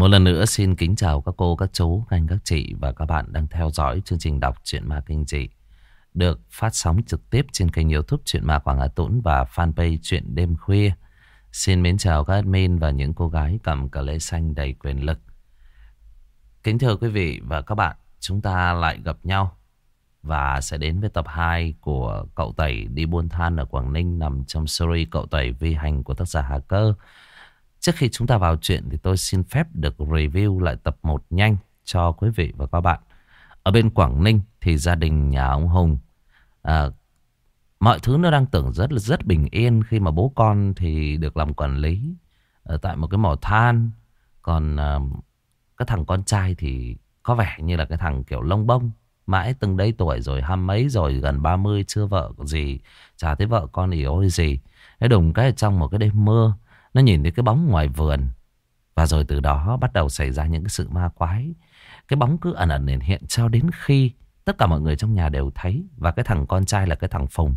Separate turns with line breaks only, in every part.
Một lần nữa xin kính chào các cô, các chú, các anh, các chị và các bạn đang theo dõi chương trình đọc truyện ma kinh dị được phát sóng trực tiếp trên kênh youtube Chuyện Ma Quảng Hà Tũng và fanpage Chuyện Đêm Khuya. Xin mến chào các admin và những cô gái cầm cờ lê xanh đầy quyền lực. Kính thưa quý vị và các bạn, chúng ta lại gặp nhau và sẽ đến với tập 2 của Cậu Tẩy đi buôn than ở Quảng Ninh nằm trong series Cậu Tẩy vi hành của tác giả Hà Cơ. Trước khi chúng ta vào chuyện thì tôi xin phép được review lại tập 1 nhanh cho quý vị và các bạn. Ở bên Quảng Ninh thì gia đình nhà ông Hùng à, mọi thứ nó đang tưởng rất là rất bình yên khi mà bố con thì được làm quản lý ở tại một cái mỏ than. Còn à, cái thằng con trai thì có vẻ như là cái thằng kiểu lông bông. Mãi từng đấy tuổi rồi, ham mấy rồi, gần 30 chưa vợ gì. Chả thấy vợ con thì ôi gì. Thế đùng cái trong một cái đêm mưa, nó nhìn thấy cái bóng ngoài vườn. Và rồi từ đó bắt đầu xảy ra những cái sự ma quái. Cái bóng cứ ẩn ẩn hiện hiện cho đến khi tất cả mọi người trong nhà đều thấy. Và cái thằng con trai là cái thằng Phùng.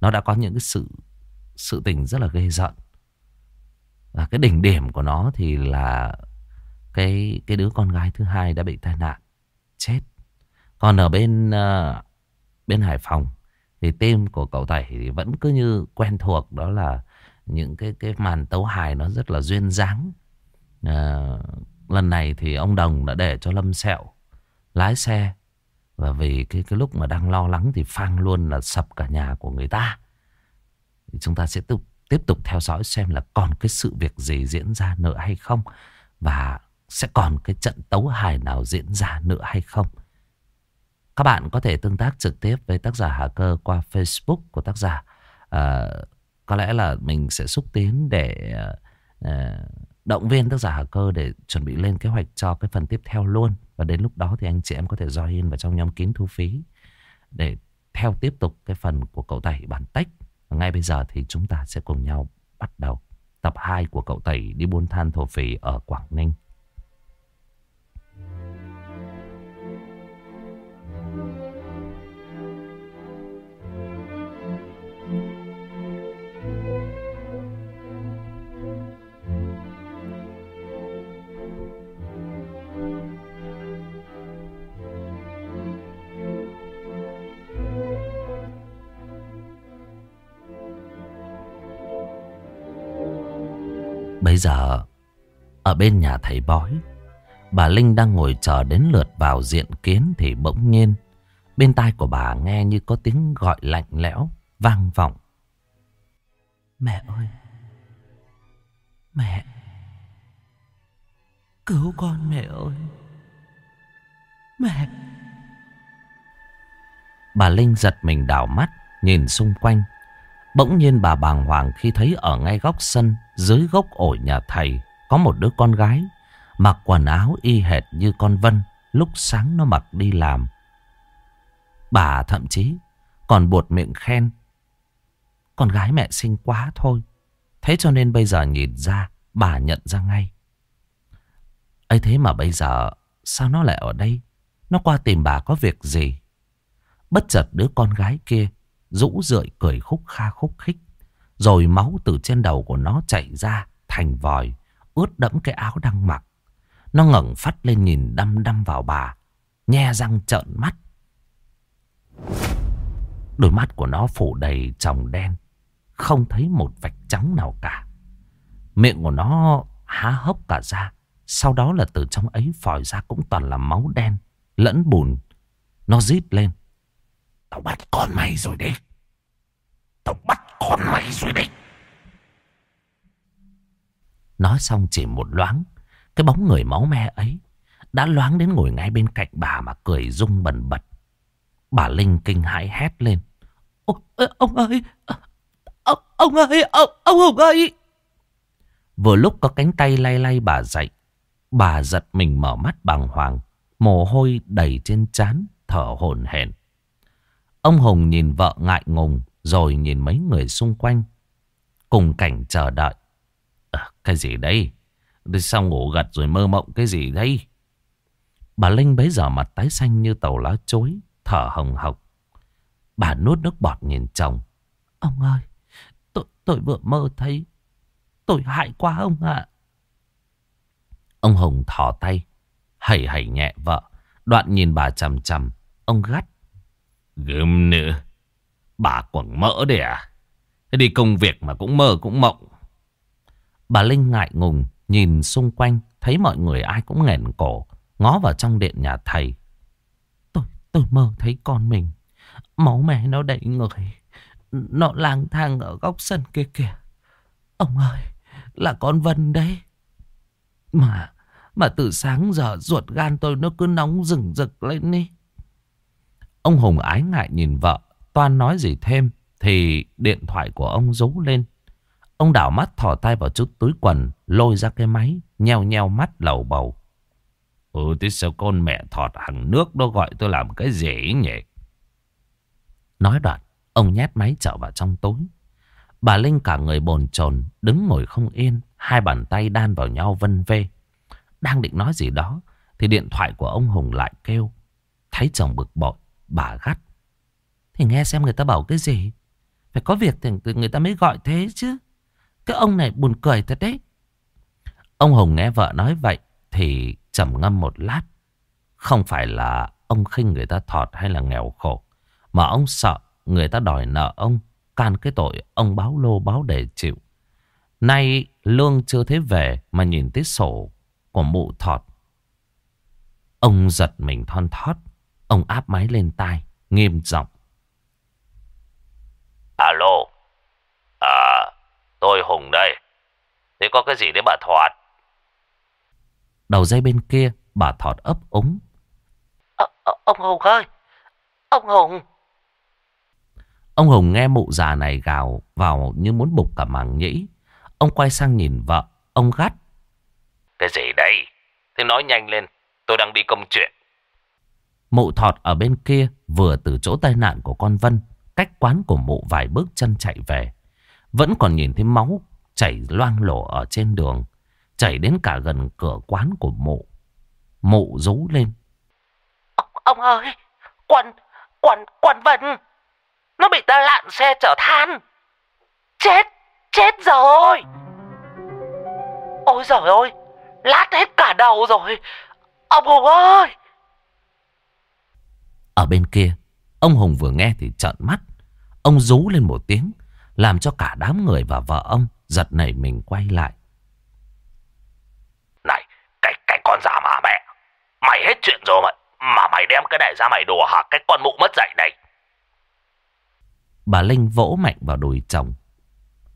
Nó đã có những cái sự sự tình rất là ghê giận. Và cái đỉnh điểm của nó thì là cái cái đứa con gái thứ hai đã bị tai nạn chết. Còn ở bên uh, bên Hải Phòng thì tim của cậu Tẩy thì vẫn cứ như quen thuộc đó là những cái cái màn tấu hài nó rất là duyên dáng. À, lần này thì ông Đồng đã để cho Lâm Sẹo lái xe và vì cái cái lúc mà đang lo lắng thì phang luôn là sập cả nhà của người ta. Thì chúng ta sẽ tiếp tiếp tục theo dõi xem là còn cái sự việc gì diễn ra nữa hay không và sẽ còn cái trận tấu hài nào diễn ra nữa hay không. Các bạn có thể tương tác trực tiếp với tác giả Hà Cơ qua Facebook của tác giả. À, có lẽ là mình sẽ xúc tiến để uh, động viên tác giả Hà Cơ để chuẩn bị lên kế hoạch cho cái phần tiếp theo luôn. Và đến lúc đó thì anh chị em có thể join vào trong nhóm kín thu phí để theo tiếp tục cái phần của cậu Tẩy bản tách. Và ngay bây giờ thì chúng ta sẽ cùng nhau bắt đầu tập 2 của cậu Tẩy đi buôn than thổ phỉ ở Quảng Ninh. Bây giờ Ở bên nhà thầy bói Bà Linh đang ngồi chờ đến lượt vào diện kiến Thì bỗng nhiên Bên tai của bà nghe như có tiếng gọi lạnh lẽo Vang vọng. Mẹ ơi Mẹ Cứu con mẹ ơi Mẹ. Bà Linh giật mình đảo mắt Nhìn xung quanh Bỗng nhiên bà bàng hoàng khi thấy ở ngay góc sân, dưới gốc ổi nhà thầy, có một đứa con gái, mặc quần áo y hệt như con Vân, lúc sáng nó mặc đi làm. Bà thậm chí còn buột miệng khen. Con gái mẹ xinh quá thôi. Thế cho nên bây giờ nhìn ra, bà nhận ra ngay. ấy thế mà bây giờ, sao nó lại ở đây? Nó qua tìm bà có việc gì? Bất chợt đứa con gái kia rũ rượi cười khúc kha khúc khích. Rồi máu từ trên đầu của nó chảy ra thành vòi, ướt đẫm cái áo đang mặc. Nó ngẩng phát lên nhìn đăm đăm vào bà, nhe răng trợn mắt. Đôi mắt của nó phủ đầy tròng đen, không thấy một vạch trắng nào cả. Miệng của nó há hốc cả ra, sau đó là từ trong ấy phòi ra cũng toàn là máu đen, lẫn bùn. Nó rít lên. Tao bắt con mày rồi đấy. Tao bắt con mày rồi đấy. Nói xong chỉ một loáng. Cái bóng người máu me ấy đã loáng đến ngồi ngay bên cạnh bà mà cười rung bần bật. Bà Linh kinh hãi hét lên. Ông, ông ơi! Ông, ông ơi! Ông, ông Hùng ơi! Vừa lúc có cánh tay lay lay bà dậy. Bà giật mình mở mắt bàng hoàng. Mồ hôi đầy trên trán thở hổn hển. Ông Hùng nhìn vợ ngại ngùng rồi nhìn mấy người xung quanh. Cùng cảnh chờ đợi. À, cái gì đây? Sao ngủ gật rồi mơ mộng cái gì đây? Bà Linh bấy giờ mặt tái xanh như tàu lá chối, thở hồng hộc. Bà nuốt nước bọt nhìn chồng. Ông ơi, tôi, tôi vừa mơ thấy. Tôi hại quá ông ạ. Ông Hùng thỏ tay, hẩy hẩy nhẹ vợ. Đoạn nhìn bà chầm chầm, ông gắt. Gớm nữa, bà quẳng mỡ đấy à? Thế đi công việc mà cũng mơ cũng mộng. Bà Linh ngại ngùng, nhìn xung quanh, thấy mọi người ai cũng nghẹn cổ, ngó vào trong điện nhà thầy. Tôi, tôi mơ thấy con mình, máu mẹ nó đầy người, nó lang thang ở góc sân kia kìa. Ông ơi, là con Vân đấy. Mà, mà từ sáng giờ ruột gan tôi nó cứ nóng rừng rực lên đi. Ông Hùng ái ngại nhìn vợ, toan nói gì thêm thì điện thoại của ông rú lên. Ông đảo mắt thò tay vào chút túi quần, lôi ra cái máy, nheo nheo mắt lầu bầu. Ừ, thế sao con mẹ thọt hàng nước đó gọi tôi làm cái gì nhỉ? Nói đoạn, ông nhét máy trở vào trong túi. Bà Linh cả người bồn chồn đứng ngồi không yên, hai bàn tay đan vào nhau vân vê. Đang định nói gì đó, thì điện thoại của ông Hùng lại kêu. Thấy chồng bực bội, bà gắt. Thì nghe xem người ta bảo cái gì. Phải có việc thì người ta mới gọi thế chứ. Cái ông này buồn cười thật đấy. Ông Hùng nghe vợ nói vậy thì trầm ngâm một lát. Không phải là ông khinh người ta thọt hay là nghèo khổ. Mà ông sợ người ta đòi nợ ông. Can cái tội ông báo lô báo để chịu. Nay lương chưa thấy về mà nhìn tới sổ của mụ thọt. Ông giật mình thon thót. Ông áp máy lên tai, nghiêm giọng. Alo. À, tôi Hùng đây. Thế có cái gì đấy bà Thoạt? Đầu dây bên kia, bà Thọt ấp úng. À, ông Hùng ơi! Ông Hùng! Ông Hùng nghe mụ già này gào vào như muốn bục cả màng nhĩ. Ông quay sang nhìn vợ, ông gắt. Cái gì đây? Thế nói nhanh lên, tôi đang đi công chuyện. Mụ thọt ở bên kia vừa từ chỗ tai nạn của con Vân, cách quán của mụ vài bước chân chạy về. Vẫn còn nhìn thấy máu chảy loang lổ ở trên đường, chảy đến cả gần cửa quán của mụ. Mụ rú lên. Ông, ông ơi, quần, quần, quần Vân, nó bị tai nạn xe chở than. Chết, chết rồi. Ôi giời ơi, lát hết cả đầu rồi. Ông Hùng ơi. Ở bên kia, ông Hùng vừa nghe thì trợn mắt. Ông rú lên một tiếng, làm cho cả đám người và vợ ông giật nảy mình quay lại. Này, cái cái con già mà mẹ, mày hết chuyện rồi mà, mà mày đem cái này ra mày đùa hả cái con mụ mất dạy này. Bà Linh vỗ mạnh vào đùi chồng.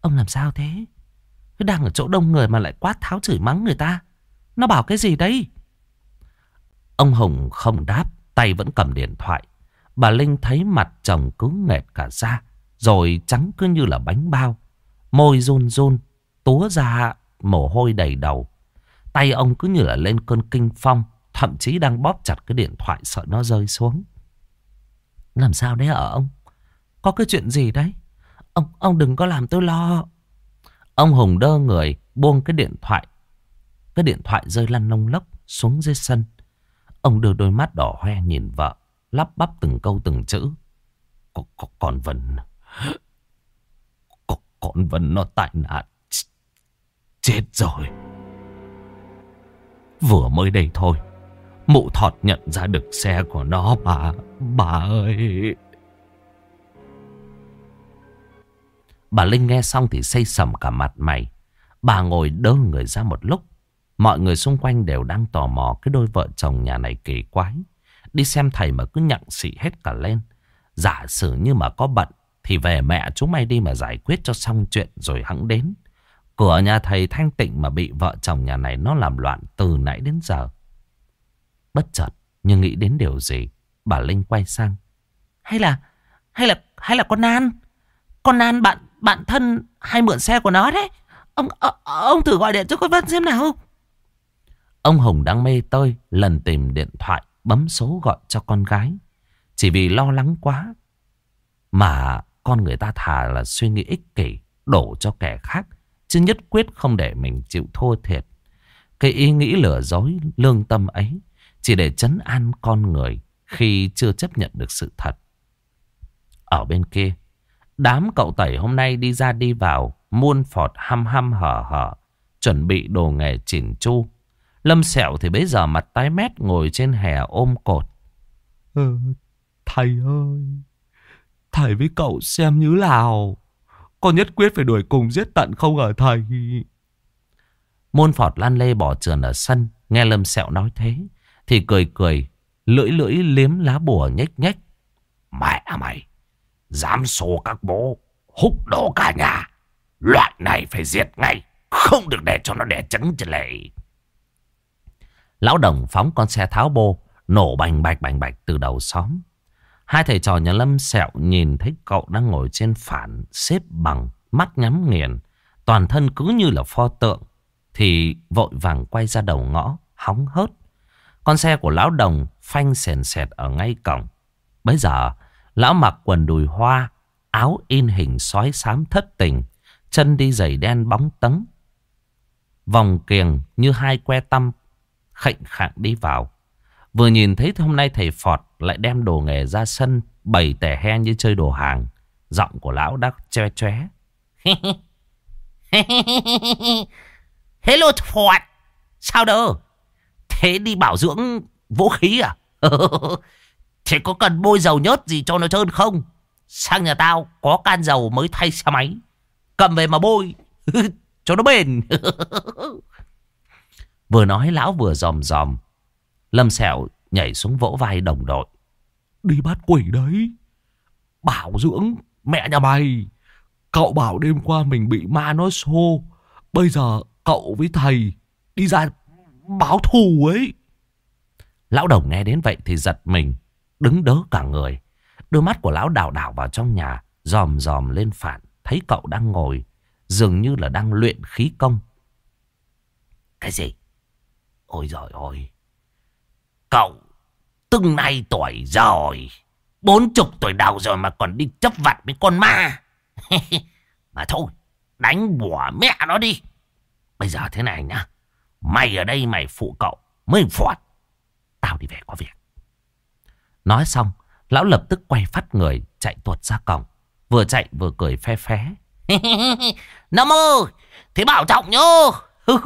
Ông làm sao thế? Cứ đang ở chỗ đông người mà lại quát tháo chửi mắng người ta. Nó bảo cái gì đấy? Ông Hùng không đáp, tay vẫn cầm điện thoại. Bà Linh thấy mặt chồng cứ nghẹt cả da, rồi trắng cứ như là bánh bao. Môi run run, túa ra mồ hôi đầy đầu. Tay ông cứ như là lên cơn kinh phong, thậm chí đang bóp chặt cái điện thoại sợ nó rơi xuống. Làm sao đấy ở ông? Có cái chuyện gì đấy? Ông ông đừng có làm tôi lo. Ông Hùng đơ người, buông cái điện thoại. Cái điện thoại rơi lăn lông lốc xuống dưới sân. Ông đưa đôi mắt đỏ hoe nhìn vợ, lắp bắp từng câu từng chữ. còn -c Con Vân... Con Vân nó tai nạn. Chết rồi. Vừa mới đây thôi. Mụ thọt nhận ra được xe của nó bà. Bà ơi... Bà Linh nghe xong thì xây sầm cả mặt mày. Bà ngồi đơ người ra một lúc. Mọi người xung quanh đều đang tò mò cái đôi vợ chồng nhà này kỳ quái. Đi xem thầy mà cứ nhặng xị hết cả lên. Giả sử như mà có bận thì về mẹ chúng mày đi mà giải quyết cho xong chuyện rồi hẵng đến. Cửa nhà thầy thanh tịnh mà bị vợ chồng nhà này nó làm loạn từ nãy đến giờ. Bất chợt nhưng nghĩ đến điều gì, bà Linh quay sang. Hay là, hay là, hay là con Nan? Con Nan bạn, bạn thân hay mượn xe của nó đấy. Ông, ông, ông thử gọi điện cho con Vân xem nào. Ông Hùng đang mê tơi lần tìm điện thoại bấm số gọi cho con gái. Chỉ vì lo lắng quá. Mà con người ta thà là suy nghĩ ích kỷ đổ cho kẻ khác. Chứ nhất quyết không để mình chịu thua thiệt. Cái ý nghĩ lừa dối lương tâm ấy chỉ để chấn an con người khi chưa chấp nhận được sự thật. Ở bên kia, đám cậu tẩy hôm nay đi ra đi vào, muôn phọt hăm hăm hở hở, chuẩn bị đồ nghề chỉn chu. Lâm Sẹo thì bây giờ mặt tái mét ngồi trên hè ôm cột.
Ừ, thầy ơi, thầy với cậu xem như nào. Con nhất quyết phải đuổi cùng giết tận không ở thầy.
Môn phọt lan lê bỏ trườn ở sân. Nghe Lâm Sẹo nói thế. Thì cười cười. Lưỡi lưỡi liếm lá bùa nhếch nhếch.
Mẹ mày. Dám xô các bố. Húc đổ cả nhà. Loại này phải diệt ngay. Không được để cho nó đẻ trứng trở lại.
Lão đồng phóng con xe tháo bô. Nổ bành bạch bành bạch từ đầu xóm. Hai thầy trò nhà Lâm Sẹo nhìn thấy cậu đang ngồi trên phản. Xếp bằng. Mắt nhắm nghiền. Toàn thân cứ như là pho tượng. Thì vội vàng quay ra đầu ngõ. Hóng hớt. Con xe của lão đồng phanh sền sệt ở ngay cổng. Bây giờ, lão mặc quần đùi hoa, áo in hình sói xám thất tình, chân đi giày đen bóng tấn. Vòng kiềng như hai que tăm, khệnh khạng đi vào. Vừa nhìn thấy hôm nay thầy Phọt lại đem đồ nghề ra sân, bày tẻ he như chơi đồ hàng. Giọng của lão đã che choé.
Hello Phọt, sao đâu? Thế đi bảo dưỡng vũ khí à? Thế có cần bôi dầu nhớt gì cho nó trơn không? Sang nhà tao có can dầu mới thay xe máy. Cầm về mà bôi. cho nó bền
vừa nói lão vừa dòm dòm. Lâm Sẹo nhảy xuống vỗ vai đồng đội.
Đi bắt quỷ đấy. Bảo dưỡng mẹ nhà mày. Cậu bảo đêm qua mình bị ma nó xô. Bây giờ cậu với thầy đi ra báo thù ấy.
Lão đồng nghe đến vậy thì giật mình, đứng đớ cả người. Đôi mắt của lão đảo đảo vào trong nhà, dòm dòm lên phản, thấy cậu đang ngồi, dường như là đang luyện khí công.
Cái gì? Ôi giời ơi! Cậu từng nay tuổi rồi, bốn chục tuổi đầu rồi mà còn đi chấp vặt với con ma. mà thôi, đánh bùa mẹ nó đi. Bây giờ thế này nhá. Mày ở đây mày phụ cậu Mới phọt Tao đi về có việc
Nói xong Lão lập tức quay phát người Chạy tuột ra cổng Vừa chạy vừa cười phe phé
Nam ơi Thế bảo trọng nhớ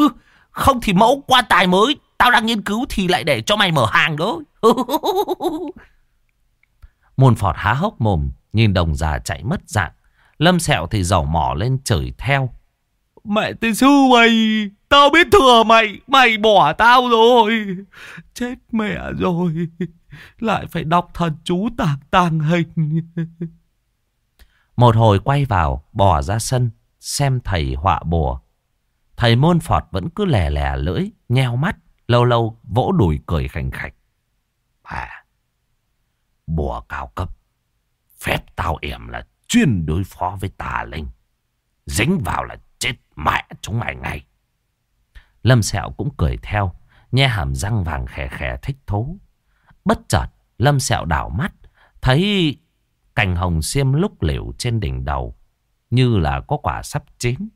Không thì mẫu quan tài mới Tao đang nghiên cứu thì lại để cho mày mở hàng đó.
Môn phọt há hốc mồm Nhìn đồng già chạy mất dạng. Lâm sẹo thì dầu mỏ lên chửi theo.
Mẹ tên sư mày Tao biết thừa mày Mày bỏ tao rồi. Chết mẹ rồi Lại phải đọc thần chú tạc tàng hình.
Một hồi quay vào Bỏ ra sân Xem thầy họa bùa Thầy môn phọt vẫn cứ lè lè lưỡi Nheo mắt Lâu lâu vỗ đùi cười khành khạch
À Bùa cao cấp Phép tao yểm là chuyên đối phó với tà linh Dính vào là chết mẹ chúng mày ngay
Lâm Sẹo cũng cười theo, nhe hàm răng vàng khè khè thích thú. Bất chợt, Lâm Sẹo đảo mắt, thấy cành hồng xiêm lúc liễu trên đỉnh đầu, như là có quả sắp chín.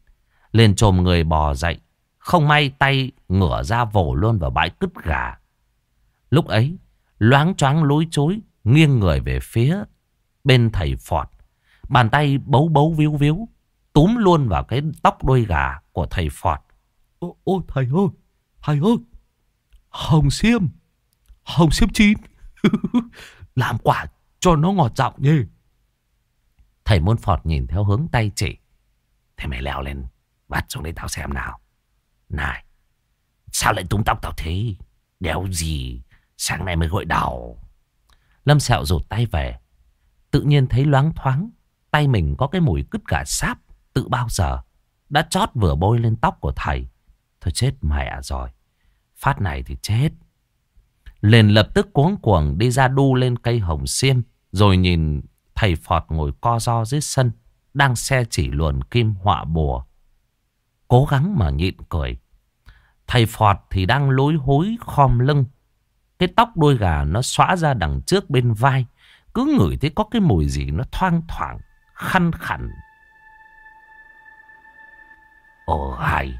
Liền trồm người bò dậy, không may tay ngửa ra vồ luôn vào bãi cứt gà. Lúc ấy, loáng choáng lối chối, nghiêng người về phía bên thầy Phọt. Bàn tay bấu bấu víu víu, túm luôn vào cái tóc đuôi gà của thầy Phọt.
Ôi, ôi thầy ơi, thầy ơi, hồng xiêm, hồng xiêm chín, làm quả cho nó ngọt giọng nhỉ.
Thầy môn phọt nhìn theo hướng tay chỉ.
Thế mày leo lên, bắt xuống đây tao xem nào. Này, sao lại tung tóc tao thế? Đéo gì, sáng nay mới gội đầu.
Lâm sẹo rụt tay về. Tự nhiên thấy loáng thoáng, tay mình có cái mùi cứt cả sáp tự bao giờ. Đã chót vừa bôi lên tóc của thầy. Thôi chết mẹ rồi. Phát này thì chết. Liền lập tức cuống cuồng đi ra đu lên cây hồng xiêm. Rồi nhìn thầy Phọt ngồi co ro dưới sân. Đang xe chỉ luồn kim họa bùa. Cố gắng mà nhịn cười. Thầy Phọt thì đang lối hối khom lưng. Cái tóc đuôi gà nó xóa ra đằng trước bên vai. Cứ ngửi thấy có cái mùi gì nó thoang thoảng, khăn khẳng.
Ồ hay,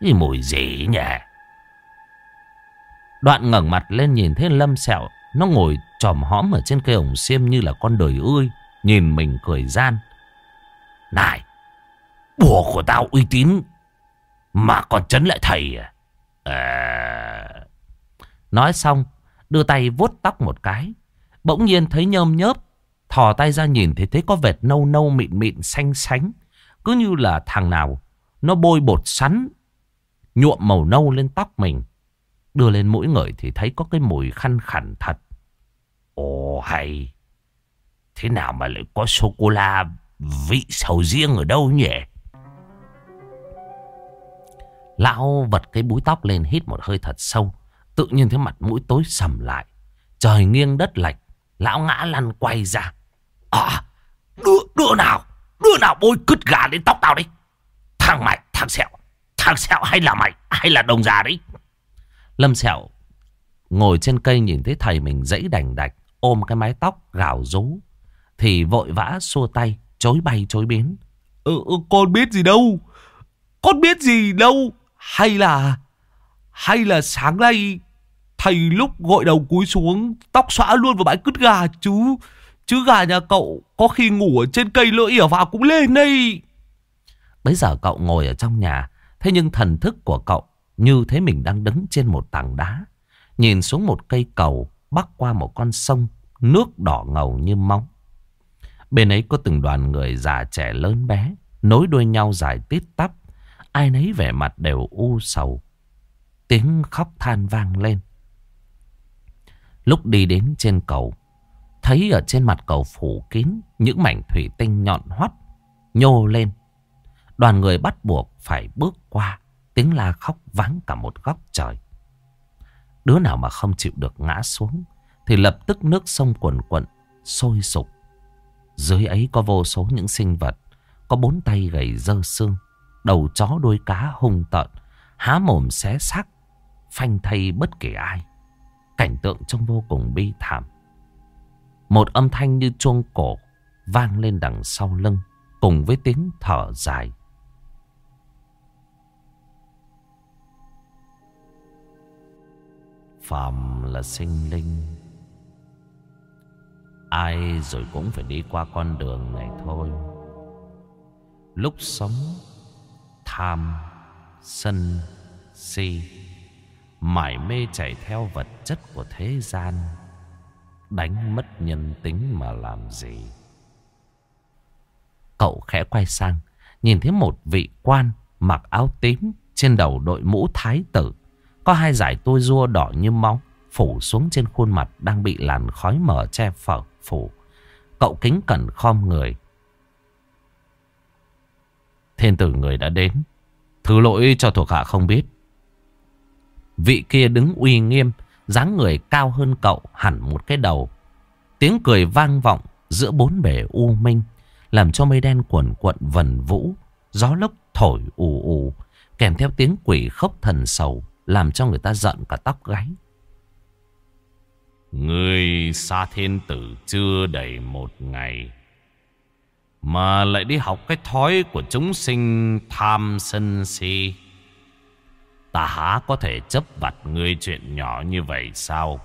cái mùi gì nhỉ?
Đoạn ngẩng mặt lên nhìn thấy Lâm Sẹo. Nó ngồi tròm hõm ở trên cây ổng xiêm như là con đời ươi. Nhìn mình cười gian.
Này, bùa của tao uy tín. Mà còn chấn lại thầy à? À...
Nói xong, đưa tay vuốt tóc một cái. Bỗng nhiên thấy nhơm nhớp. Thò tay ra nhìn thì thấy có vệt nâu nâu mịn mịn xanh xánh. Cứ như là thằng nào nó bôi bột sắn nhuộm màu nâu lên tóc mình. Đưa lên mũi người thì thấy có cái mùi khăn khẳng thật.
Ồ hay. Thế nào mà lại có sô-cô-la vị sầu riêng ở đâu nhỉ?
Lão vật cái búi tóc lên hít một hơi thật sâu. Tự nhiên thấy mặt mũi tối sầm lại. Trời nghiêng đất lệch. Lão ngã lăn quay ra.
À, đứa, đứa nào, đứa nào bôi cứt gà lên tóc tao đi. Thằng mày, thằng sẹo, thằng sẹo hay là mày, hay là đồng già đấy.
Lâm sẹo ngồi trên cây nhìn thấy thầy mình dãy đành đạch. Ôm cái mái tóc gào rú. Thì vội vã xua tay, chối bay chối biến.
Ừ, ừ, con biết gì đâu. Con biết gì đâu. Hay là... Hay là sáng nay thầy lúc gội đầu cúi xuống, tóc xõa luôn vào bãi cứt gà chú. Chứ gà nhà cậu có khi ngủ ở trên cây lỡ ỉa vào cũng lên đây.
Bây giờ cậu ngồi ở trong nhà. Thế nhưng thần thức của cậu như thế mình đang đứng trên một tảng đá. Nhìn xuống một cây cầu bắc qua một con sông. Nước đỏ ngầu như máu. Bên ấy có từng đoàn người già trẻ lớn bé. Nối đuôi nhau dài tít tắp. Ai nấy vẻ mặt đều u sầu. Tiếng khóc than vang lên. Lúc đi đến trên cầu. Thấy ở trên mặt cầu phủ kín. Những mảnh thủy tinh nhọn hoắt. Nhô lên. Đoàn người bắt buộc phải bước qua. Tiếng la khóc vắng cả một góc trời. Đứa nào mà không chịu được ngã xuống. Thì lập tức nước sông quần quận. Sôi sục. Dưới ấy có vô số những sinh vật. Có bốn tay gầy dơ xương. Đầu chó đuôi cá hung tợn. Há mồm xé xác. Phanh thay bất kể ai. Cảnh tượng trông vô cùng bi thảm. Một âm thanh như chuông cổ vang lên đằng sau lưng. Cùng với tiếng thở dài. Phàm là sinh linh Ai rồi cũng phải đi qua con đường này thôi Lúc sống Tham Sân Si. Mải mê chạy theo vật chất của thế gian, Đánh mất nhân tính mà làm gì? Cậu khẽ quay sang, Nhìn thấy một vị quan Mặc áo tím Trên đầu đội mũ thái tử. Có hai dải tôi rua đỏ như máu Phủ xuống trên khuôn mặt Đang bị làn khói mờ che phở, phủ. Cậu kính cẩn khom người Thiên tử người đã đến. Thứ lỗi cho thuộc hạ không biết. Vị kia đứng uy nghiêm, dáng người cao hơn cậu hẳn một cái đầu. Tiếng cười vang vọng giữa bốn bể u minh, Làm cho mây đen cuộn cuộn vần vũ, Gió lốc thổi ù ù, Kèm theo tiếng quỷ khóc thần sầu, Làm cho người ta giận cả tóc gáy.
Người xa thiên tử chưa đầy một ngày mà lại đi học cái thói của chúng sinh tham sân si Ta há có thể chấp vặt ngươi chuyện nhỏ như vậy sao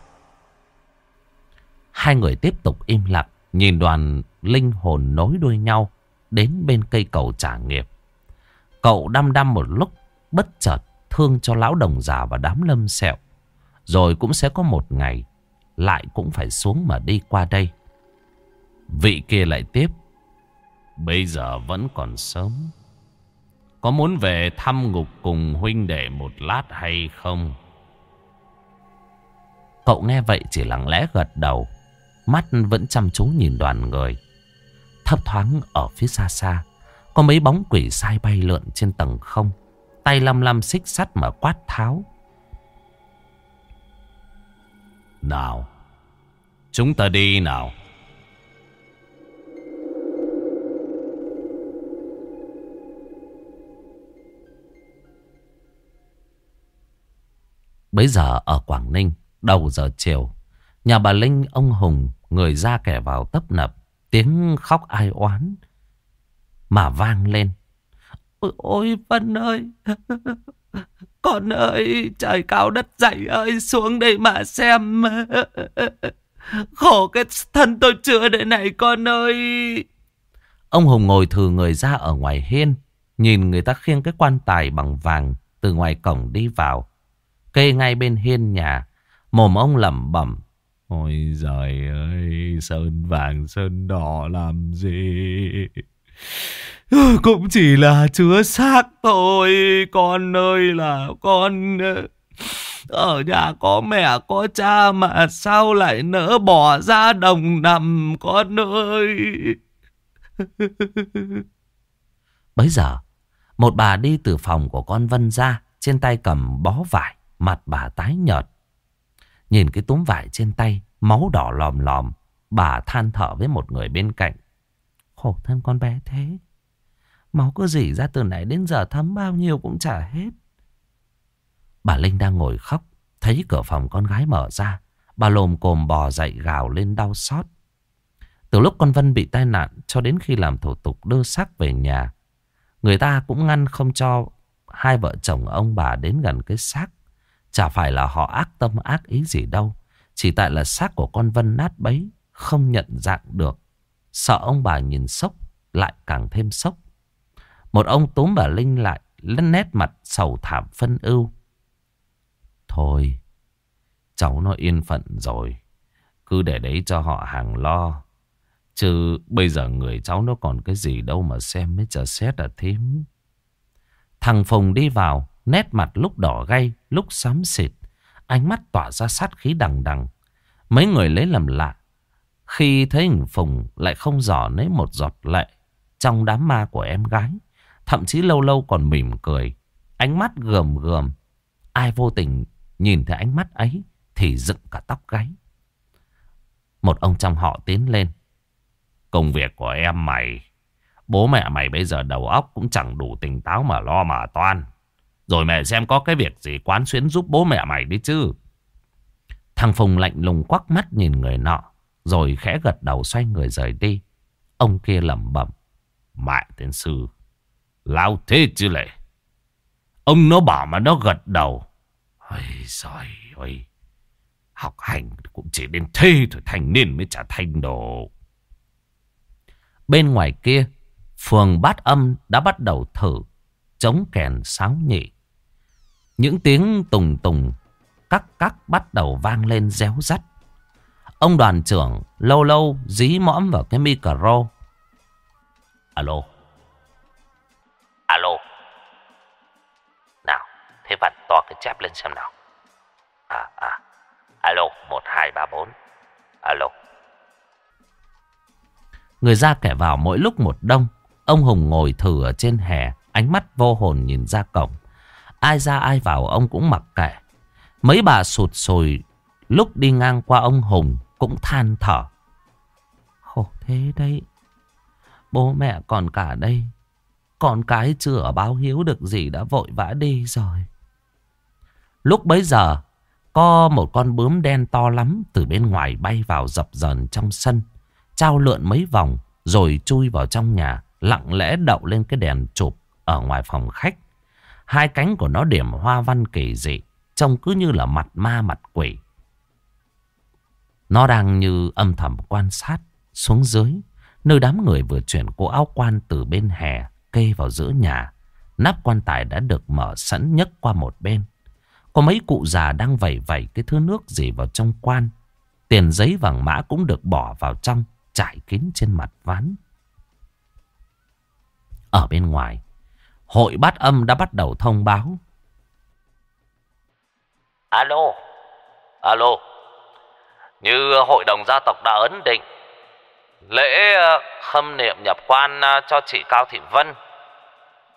Hai người tiếp tục im lặng, Nhìn đoàn linh hồn nối đuôi nhau Đến bên cây cầu trả nghiệp Cậu đăm đăm một lúc, Bất chợt thương cho lão đồng già và đám lâm sẹo Rồi cũng sẽ có một ngày, lại cũng phải xuống mà đi qua đây. Vị kia lại tiếp. Bây giờ vẫn còn sớm. Có muốn về thăm ngục cùng huynh đệ một lát hay không? Cậu nghe vậy chỉ lặng lẽ gật đầu. Mắt vẫn chăm chú nhìn đoàn người. Thấp thoáng ở phía xa xa. Có mấy bóng quỷ sai bay lượn trên tầng không. Tay lăm lăm xích sắt mà quát tháo. Nào, Chúng ta đi nào Bây giờ ở Quảng Ninh Đầu giờ chiều Nhà bà Linh ông Hùng Người ra kẻ vào tấp nập Tiếng khóc ai oán Mà vang lên. Ôi, ôi Vân ơi! Con ơi Trời cao đất dày ơi Xuống đây mà xem. Khổ cái thân tôi chưa đây này con ơi. Ông Hùng ngồi thừ người ra ở ngoài hiên Nhìn người ta khiêng cái quan tài bằng vàng Từ ngoài cổng đi vào. Kê ngay bên hiên nhà. Mồm ông lẩm bẩm.
Ôi giời ơi, sơn vàng sơn đỏ làm gì? Cũng chỉ là chứa xác thôi, con ơi là con... Ở nhà có mẹ có cha mà sao lại nỡ bỏ ra đồng nằm con ơi.
Bấy giờ, một bà đi từ phòng của con Vân ra, trên tay cầm bó vải, mặt bà tái nhợt. Nhìn cái túm vải trên tay, máu đỏ lòm lòm, bà than thở với một người bên cạnh. Khổ thân con bé thế. Máu cứ dỉ ra từ nãy đến giờ thấm bao nhiêu cũng chả hết. Bà Linh đang ngồi khóc, thấy cửa phòng con gái mở ra. Bà lồm cồm bò dậy gào lên đau xót. Từ lúc con Vân bị tai nạn cho đến khi làm thủ tục đưa xác về nhà. Người ta cũng ngăn không cho hai vợ chồng ông bà đến gần cái xác. Chả phải là họ ác tâm ác ý gì đâu. Chỉ tại là xác của con Vân nát bấy, không nhận dạng được. Sợ ông bà nhìn sốc, lại càng thêm sốc. Một ông túm bà Linh lại, lên nét mặt sầu thảm phân ưu. Thôi, cháu nó yên phận rồi. Cứ để đấy cho họ hàng lo. Chứ bây giờ người cháu nó còn cái gì đâu mà xem mới chờ xét là thím. Thằng Phùng đi vào, nét mặt lúc đỏ gay, lúc xám xịt. Ánh mắt tỏa ra sát khí đằng đằng. Mấy người lấy làm lạ. Khi thấy hình Phùng lại không giỏ lấy một giọt lệ trong đám ma của em gái. Thậm chí lâu lâu còn mỉm cười. Ánh mắt gườm gườm. Ai vô tình nhìn thấy ánh mắt ấy thì dựng cả tóc gáy. Một ông trong họ tiến lên. Công việc của em mày, bố mẹ mày bây giờ đầu óc cũng chẳng đủ tỉnh táo mà lo mà toan. Rồi mẹ xem có cái việc gì quán xuyến giúp bố mẹ mày đi chứ. Thằng Phùng lạnh lùng quắc mắt nhìn người nọ, rồi khẽ gật đầu xoay người rời đi. Ông kia lẩm bẩm, mẹ tên sư, lao thế chứ lệ. Ông nó bảo mà nó gật đầu. Ôi giời ơi, học hành cũng chỉ đến thế thôi, thành niên mới trả thành đồ. Bên ngoài kia, phường bát âm đã bắt đầu thử chống kèn sáng nhị. Những tiếng tùng tùng, cắc cắc bắt đầu vang lên réo rắt. Ông đoàn trưởng lâu lâu dí mõm vào cái micro.
Alo. Alo. Nào, thế vặn to cái chép lên xem nào. À, à. Alo, 1234. Alo.
Người ra kẻ vào mỗi lúc một đông. Ông Hùng ngồi thử ở trên hè, ánh mắt vô hồn nhìn ra cổng. Ai ra ai vào ông cũng mặc kệ. Mấy bà sụt sùi lúc đi ngang qua ông Hùng cũng than thở. Khổ thế đấy. Bố mẹ còn cả đây. Còn cái chưa ở báo hiếu được gì đã vội vã đi rồi. Lúc bấy giờ, có một con bướm đen to lắm từ bên ngoài bay vào dập dần trong sân. Trao lượn mấy vòng rồi chui vào trong nhà, lặng lẽ đậu lên cái đèn chụp ở ngoài phòng khách. Hai cánh của nó điểm hoa văn kỳ dị, trông cứ như là mặt ma mặt quỷ. Nó đang như âm thầm quan sát xuống dưới, nơi đám người vừa chuyển cô áo quan từ bên hè kê vào giữa nhà. Nắp quan tài đã được mở sẵn nhấc qua một bên. Có mấy cụ già đang vẩy vẩy cái thứ nước gì vào trong quan. Tiền giấy vàng mã cũng được bỏ vào trong, trải kín trên mặt ván. Ở bên ngoài, hội bát âm đã bắt đầu thông báo.
Alo. Alo. Như hội đồng gia tộc đã ấn định, lễ ờ, khâm niệm nhập quan ờ, cho chị Cao Thị Vân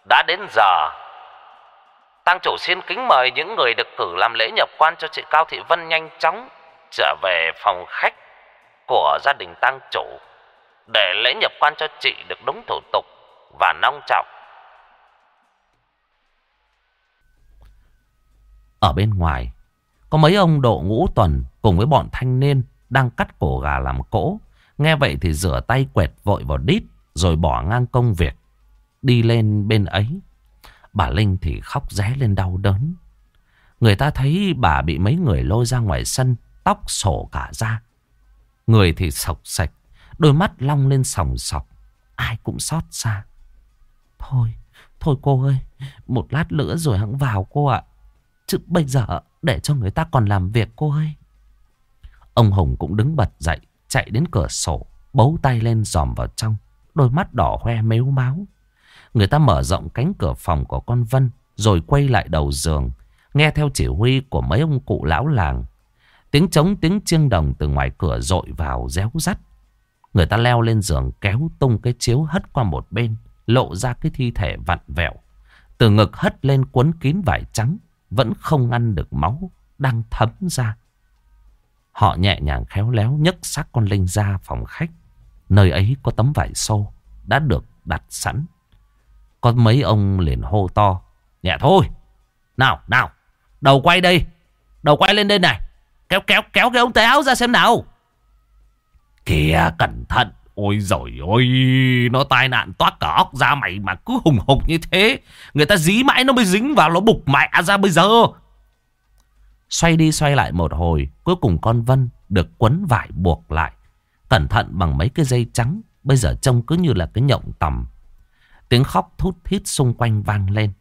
đã đến giờ. Tăng chủ xin kính mời những người được cử làm lễ nhập quan cho chị Cao Thị Vân nhanh chóng trở về phòng khách của gia đình tăng chủ để lễ nhập quan cho chị được đúng thủ tục và long trọng.
Ở bên ngoài, có mấy ông độ ngũ tuần cùng với bọn thanh niên đang cắt cổ gà làm cỗ. Nghe vậy thì rửa tay quẹt vội vào đít rồi bỏ ngang công việc. Đi lên bên ấy. Bà Linh thì khóc ré lên đau đớn. Người ta thấy bà bị mấy người lôi ra ngoài sân, tóc sổ cả ra. Người thì sọc sạch, đôi mắt long lên sòng sọc. Ai cũng xót xa. Thôi, thôi cô ơi, một lát nữa rồi hãng vào cô ạ. Chứ bây giờ để cho người ta còn làm việc cô ơi. Ông Hùng cũng đứng bật dậy, chạy đến cửa sổ, bấu tay lên dòm vào trong, đôi mắt đỏ hoe mếu máu. Người ta mở rộng cánh cửa phòng của con Vân, rồi quay lại đầu giường, nghe theo chỉ huy của mấy ông cụ lão làng. Tiếng trống tiếng chiêng đồng từ ngoài cửa dội vào réo rắt. Người ta leo lên giường kéo tung cái chiếu hất qua một bên, lộ ra cái thi thể vặn vẹo. Từ ngực hất lên cuốn kín vải trắng, vẫn không ngăn được máu, đang thấm ra. Họ nhẹ nhàng khéo léo nhấc xác con Linh ra phòng khách. Nơi ấy có tấm vải xô đã được đặt sẵn. Có mấy ông liền hô to. Nhẹ thôi. Nào, nào. Đầu quay đây. Đầu quay lên đây này. Kéo, kéo, kéo cái ông tay áo ra xem nào. Kìa, cẩn thận. Ôi giời ôi, nó tai nạn toát cả óc ra mày mà cứ hùng hục như thế. Người ta dí mãi nó mới dính vào nó bục mẹ ra bây giờ. Xoay đi xoay lại một hồi, cuối cùng con Vân được quấn vải buộc lại. Cẩn thận bằng mấy cái dây trắng, bây giờ trông cứ như là cái nhộng tầm. Tiếng khóc thút thít xung quanh vang lên.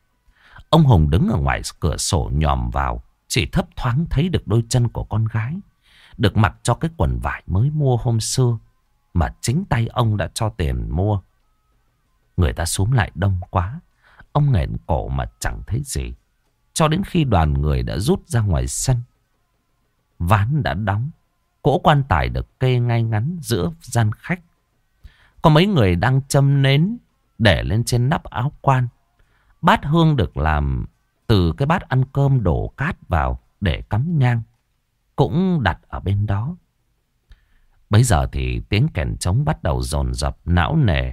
Ông Hùng đứng ở ngoài cửa sổ nhòm vào, chỉ thấp thoáng thấy được đôi chân của con gái. Được mặc cho cái quần vải mới mua hôm xưa, mà chính tay ông đã cho tiền mua. Người ta xuống lại đông quá, ông nghẹn cổ mà chẳng thấy gì. Cho đến khi đoàn người đã rút ra ngoài sân. Ván đã đóng. Cỗ quan tài được kê ngay ngắn giữa gian khách. Có mấy người đang châm nến để lên trên nắp áo quan. Bát hương được làm từ cái bát ăn cơm đổ cát vào để cắm nhang. Cũng đặt ở bên đó. Bây giờ thì tiếng kèn trống bắt đầu dồn dập não nề.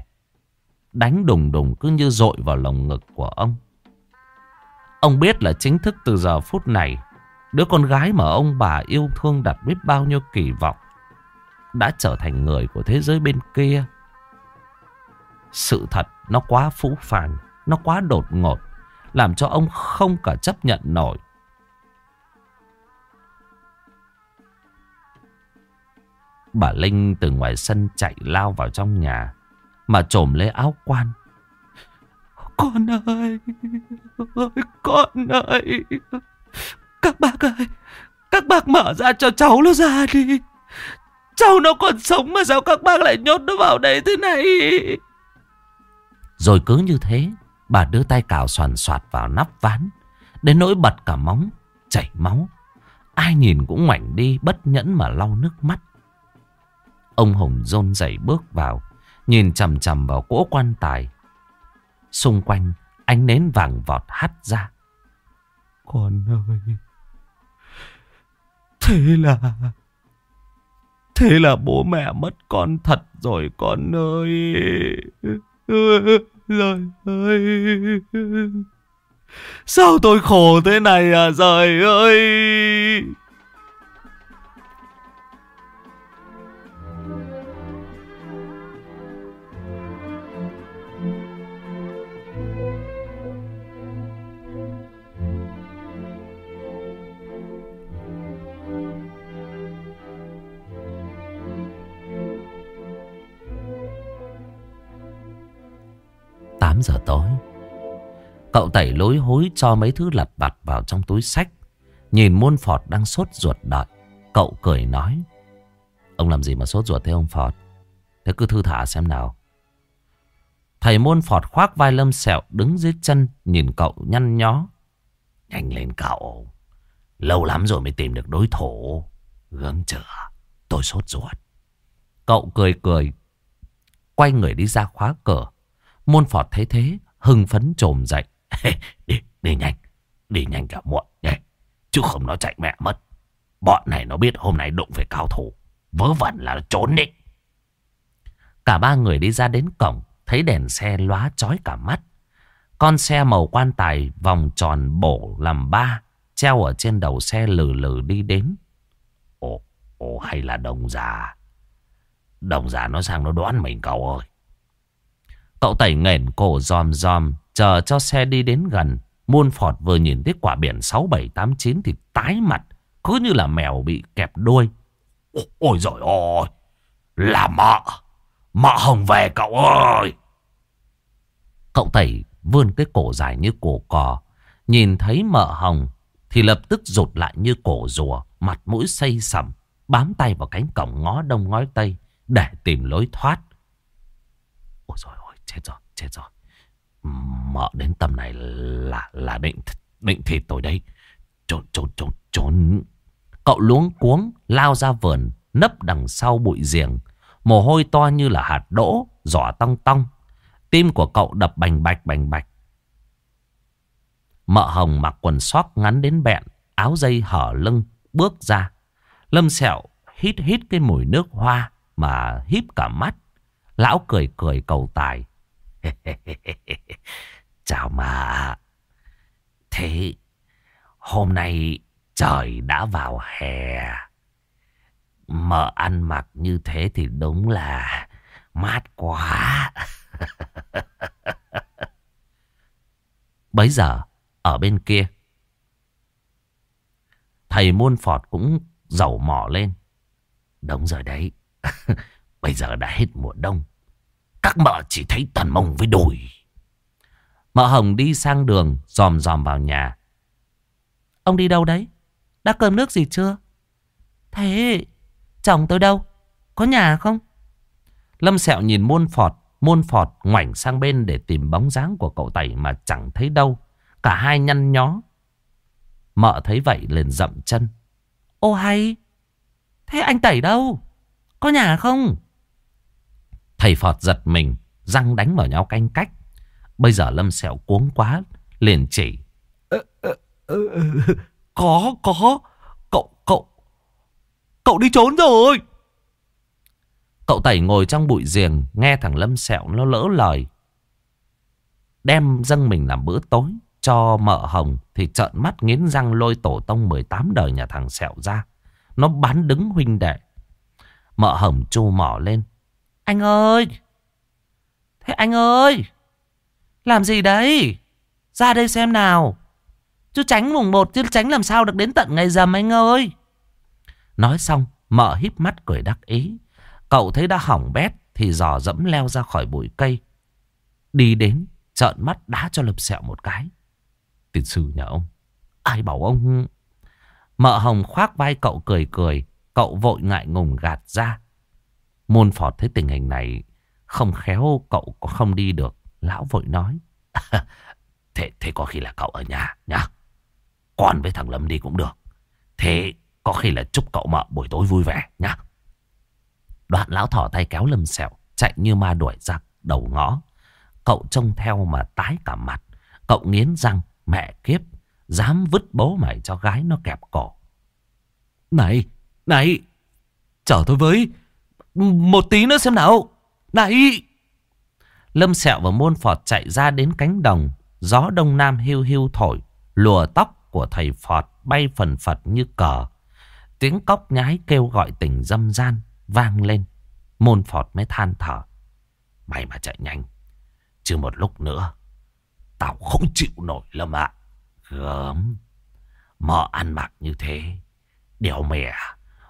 Đánh đùng đùng cứ như dội vào lồng ngực của ông. Ông biết là chính thức từ giờ phút này, đứa con gái mà ông bà yêu thương đặt biết bao nhiêu kỳ vọng đã trở thành người của thế giới bên kia. Sự thật nó quá phũ phàng, nó quá đột ngột, làm cho ông không cả chấp nhận nổi. Bà Linh từ ngoài sân chạy lao vào trong nhà, mà trồm lấy áo quan, con ơi, con ơi, các bác ơi, các bác mở ra cho cháu nó ra đi. Cháu nó còn sống mà sao các bác lại nhốt nó vào đây thế này? Rồi cứ như thế, bà đưa tay cào soàn soạt vào nắp ván, đến nỗi bật cả móng, chảy máu. Ai nhìn cũng ngoảnh đi bất nhẫn mà lau nước mắt. Ông Hùng rôn rẩy bước vào, nhìn chầm chầm vào cỗ quan tài. Xung quanh ánh nến vàng vọt hắt ra. Con ơi! Thế là... Thế là bố mẹ mất con thật rồi con ơi! Rồi ơi! Sao tôi khổ thế này à trời ơi! Giờ tối. Cậu tẩy lối hối cho mấy thứ lặt vặt vào trong túi sách. Nhìn muôn Phọt đang sốt ruột đợi Cậu cười nói Ông làm gì mà sốt ruột thế ông Phọt Thế cứ thư thả xem nào. Thầy muôn Phọt khoác vai lâm sẹo Đứng dưới chân nhìn cậu nhăn nhó. Nhanh lên cậu Lâu lắm rồi mới tìm được đối thủ. Gớm chở, Tôi sốt ruột. Cậu cười cười Quay người đi ra khóa cửa. Môn Phọt thấy thế, hưng phấn trồm dậy. đi, đi nhanh, đi nhanh cả muộn nhé. Chứ không nó chạy mẹ mất. Bọn này nó biết hôm nay đụng phải cao thủ. Vớ vẩn là nó trốn đi. Cả ba người đi ra đến cổng, thấy đèn xe lóa chói cả mắt. Con xe màu quan tài vòng tròn bổ làm ba, treo ở trên đầu xe lừ lừ đi đến. Ồ, ồ hay là đồng già. Đồng già nó sang nó đoán mình cậu ơi. Cậu tẩy nghển cổ giòm giòm, Chờ cho xe đi đến gần. Muôn Phọt vừa nhìn thấy quả biển 6789 Thì tái mặt, Cứ như là mèo bị kẹp đuôi. Ôi rồi ôi Là mợ Mợ hồng về cậu ơi. Cậu tẩy vươn cái cổ dài như cổ cò, Nhìn thấy mợ hồng Thì lập tức rụt lại như cổ rùa, Mặt mũi xây sầm, Bám tay vào cánh cổng ngó đông ngó tây Để tìm lối thoát chết rồi chết rồi. Mợ đến tầm này là là định định thịt tôi đấy. Trốn trốn trốn trốn. Cậu luống cuống, lao ra vườn, Nấp đằng sau bụi giềng. Mồ hôi to như là hạt đỗ, Giỏ tong tong. Tim của cậu đập bành bạch bành bạch. Mợ hồng mặc quần sóc ngắn đến bẹn, Áo dây hở lưng, Bước ra. Lâm sẹo hít hít cái mùi nước hoa Mà híp cả mắt. Lão cười cười cầu tài. Chào mà Thế Hôm nay trời đã vào hè Mợ ăn mặc như thế thì đúng là mát quá. Bấy giờ, ở bên kia, thầy muôn phọt cũng dầu mỏ lên. Đúng rồi đấy, bây giờ đã hết mùa đông. Các mợ chỉ thấy toàn mông với đùi. Mợ Hồng đi sang đường, dòm dòm vào nhà. Ông đi đâu đấy? Đã cơm nước gì chưa? Thế Chồng tôi đâu? Có nhà không? Lâm Sẹo nhìn muôn phọt, muôn phọt ngoảnh sang bên để tìm bóng dáng của cậu Tẩy mà chẳng thấy đâu. Cả hai nhăn nhó. Mợ thấy vậy liền dậm chân. Ô hay, thế anh Tẩy đâu? Có nhà không? Thầy Phọt giật mình, răng đánh vào nhau canh cách. Bây giờ Lâm Sẹo cuống quá, liền chỉ.
Ờ, ờ, ờ, có, có, cậu, cậu, Cậu đi trốn rồi.
Cậu Tẩy ngồi trong bụi giềng nghe thằng Lâm Sẹo nó lỡ lời. Đem dâng mình làm bữa tối cho mợ hồng thì trợn mắt nghiến răng lôi tổ tông 18 đời nhà thằng Sẹo ra. Nó bán đứng huynh đệ. Mợ hồng chu mỏ lên. Anh ơi! Thế anh ơi! Làm gì đấy? Ra đây xem nào. Chứ tránh mùng một chứ tránh làm sao được đến tận ngày rằm anh ơi. Nói xong, mợ híp mắt cười đắc ý. Cậu thấy đã hỏng bét thì dò dẫm leo ra khỏi bụi cây. Đi đến, trợn mắt đá cho lập sẹo một cái. Tiền sư nhà ông, ai bảo ông... Mợ hồng khoác vai cậu cười cười, cậu vội ngại ngùng gạt ra. Môn phọt thấy tình hình này, không khéo cậu có không đi được. Lão vội nói. thế, thế có khi là cậu ở nhà nhá. Còn với thằng Lâm đi cũng được. Thế có khi là chúc cậu mợ buổi tối vui vẻ nhá. Đoạn lão thỏ tay kéo lâm sẹo. Chạy như ma đuổi ra đầu ngõ. Cậu trông theo mà tái cả mặt. Cậu nghiến răng mẹ kiếp. Dám vứt bố mày cho gái nó kẹp cổ.
Này, này. Chở tôi với. Một tí nữa xem nào. Này.
Lâm sẹo và môn phọt chạy ra đến cánh đồng. Gió đông nam hưu hưu thổi. Lùa tóc của thầy phọt bay phần phật như cờ. Tiếng cóc nhái kêu gọi tình dâm gian vang lên. Môn phọt mới than thở. May mà chạy nhanh. Chứ một lúc nữa. Tao không chịu nổi lâm ạ. Gớm. Mợ ăn mặc như thế. Đéo mẹ.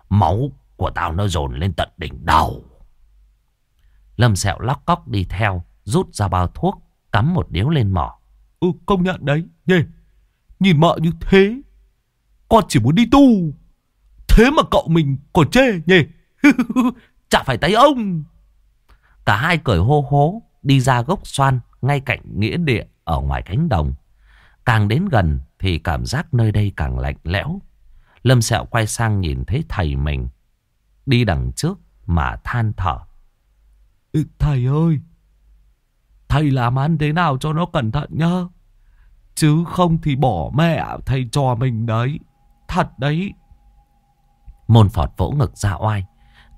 Máu của tao nó dồn lên tận đỉnh đầu. Lâm sẹo lóc cóc đi theo. Rút ra bao thuốc. Cắm một điếu lên mỏ.
Ừ công nhận đấy. Nhê. Nhìn mợ như thế. Con chỉ muốn đi tu. Thế mà cậu mình còn chê nhỉ?
Chả phải tay ông. Cả hai cười hô hố đi ra gốc xoan ngay cạnh nghĩa địa ở ngoài cánh đồng. Càng đến gần thì cảm giác nơi đây càng lạnh lẽo. Lâm Sẹo quay sang nhìn thấy thầy mình đi đằng trước mà than thở.
Thầy ơi, thầy làm ăn thế nào cho nó cẩn thận nhá. Chứ không thì bỏ mẹ thầy trò mình đấy. Thật đấy.
Môn phọt vỗ ngực ra oai.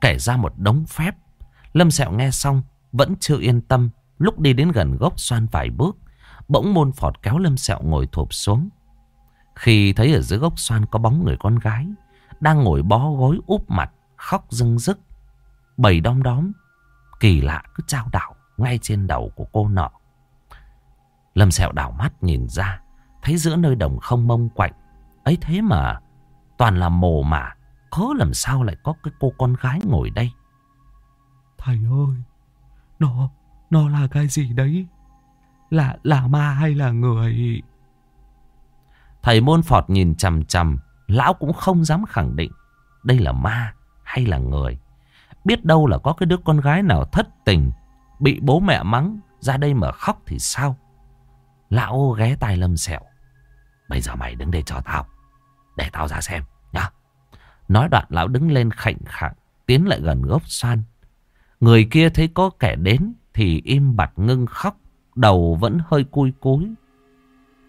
Kể ra một đống phép. Lâm sẹo nghe xong. Vẫn chưa yên tâm. Lúc đi đến gần gốc xoan vài bước. Bỗng môn phọt kéo lâm sẹo ngồi thụp xuống. Khi thấy ở dưới gốc xoan có bóng người con gái. Đang ngồi bó gối úp mặt. Khóc rưng rức. Bầy đom đóm. Kỳ lạ cứ trao đảo. Ngay trên đầu của cô nọ. Lâm sẹo đảo mắt nhìn ra. Thấy giữa nơi đồng không mông quạnh. Ấy thế mà. Toàn là mồ mả Khó làm sao lại có cái cô con gái ngồi đây
Thầy ơi Nó Nó là cái gì đấy Là là ma hay là người
Thầy môn phọt nhìn chằm chằm. Lão cũng không dám khẳng định. Đây là ma hay là người. Biết đâu là có cái đứa con gái nào thất tình. Bị bố mẹ mắng. Ra đây mà khóc thì sao. Lão ghé tai lâm sẹo. Bây giờ mày đứng đây cho tao. Để tao ra xem, nhá. Nói đoạn lão đứng lên khạnh khạng. Tiến lại gần gốc xoan. Người kia thấy có kẻ đến. Thì im bặt ngưng khóc. Đầu vẫn hơi cui cúi.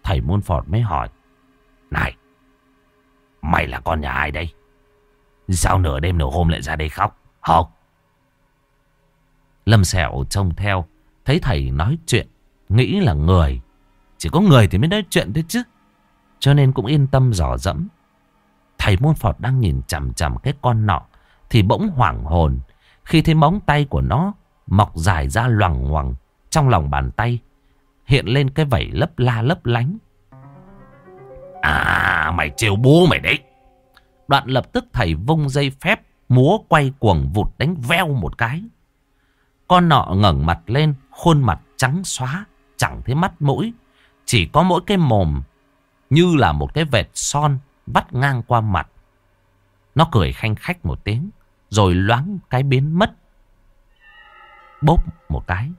Thầy môn phọt mới hỏi. Này. Mày là con nhà ai đây? Sao nửa đêm nửa hôm lại ra đây khóc? Học. Lâm Sẹo trông theo. Thấy thầy nói chuyện. Nghĩ là người. Chỉ có người thì mới nói chuyện thôi chứ. Cho nên cũng yên tâm dò dẫm. Thầy môn Phọt đang nhìn chằm chằm cái con nọ. Thì bỗng hoảng hồn. Khi thấy móng tay của nó mọc dài ra loằng ngoằng. Trong lòng bàn tay. Hiện lên cái vảy lấp la lấp lánh. À mày trêu bố mày đấy. Đoạn lập tức thầy vung dây phép. Múa quay cuồng vụt đánh veo một cái. Con nọ ngẩng mặt lên. Khuôn mặt trắng xóa. Chẳng thấy mắt mũi. Chỉ có mỗi cái mồm như là một cái vệt son vắt ngang qua mặt. Nó cười khanh khách một tiếng, rồi loáng cái biến mất. Bốp một cái,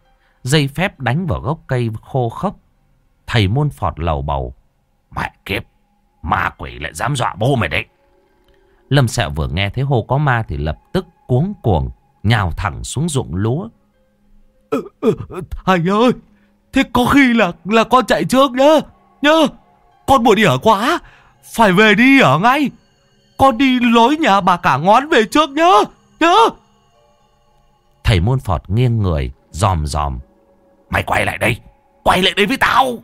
dây phép đánh vào gốc cây khô khốc. Thầy môn phọt lầu bầu. Mẹ kiếp, ma quỷ lại dám dọa bố mày đấy. Lâm sẹo vừa nghe thấy hô có ma thì lập tức cuống cuồng, nhào thẳng xuống ruộng lúa.
Ừ, ừ, thầy ơi, thế có khi là là con chạy trước nhá, nhá. Con buồn đỉa quá Phải về đi ở ngay. Con đi lối nhà bà cả ngón về trước nhá Nhá.
Thầy môn phọt nghiêng người Dòm dòm. Mày quay lại đây Quay lại đây với tao.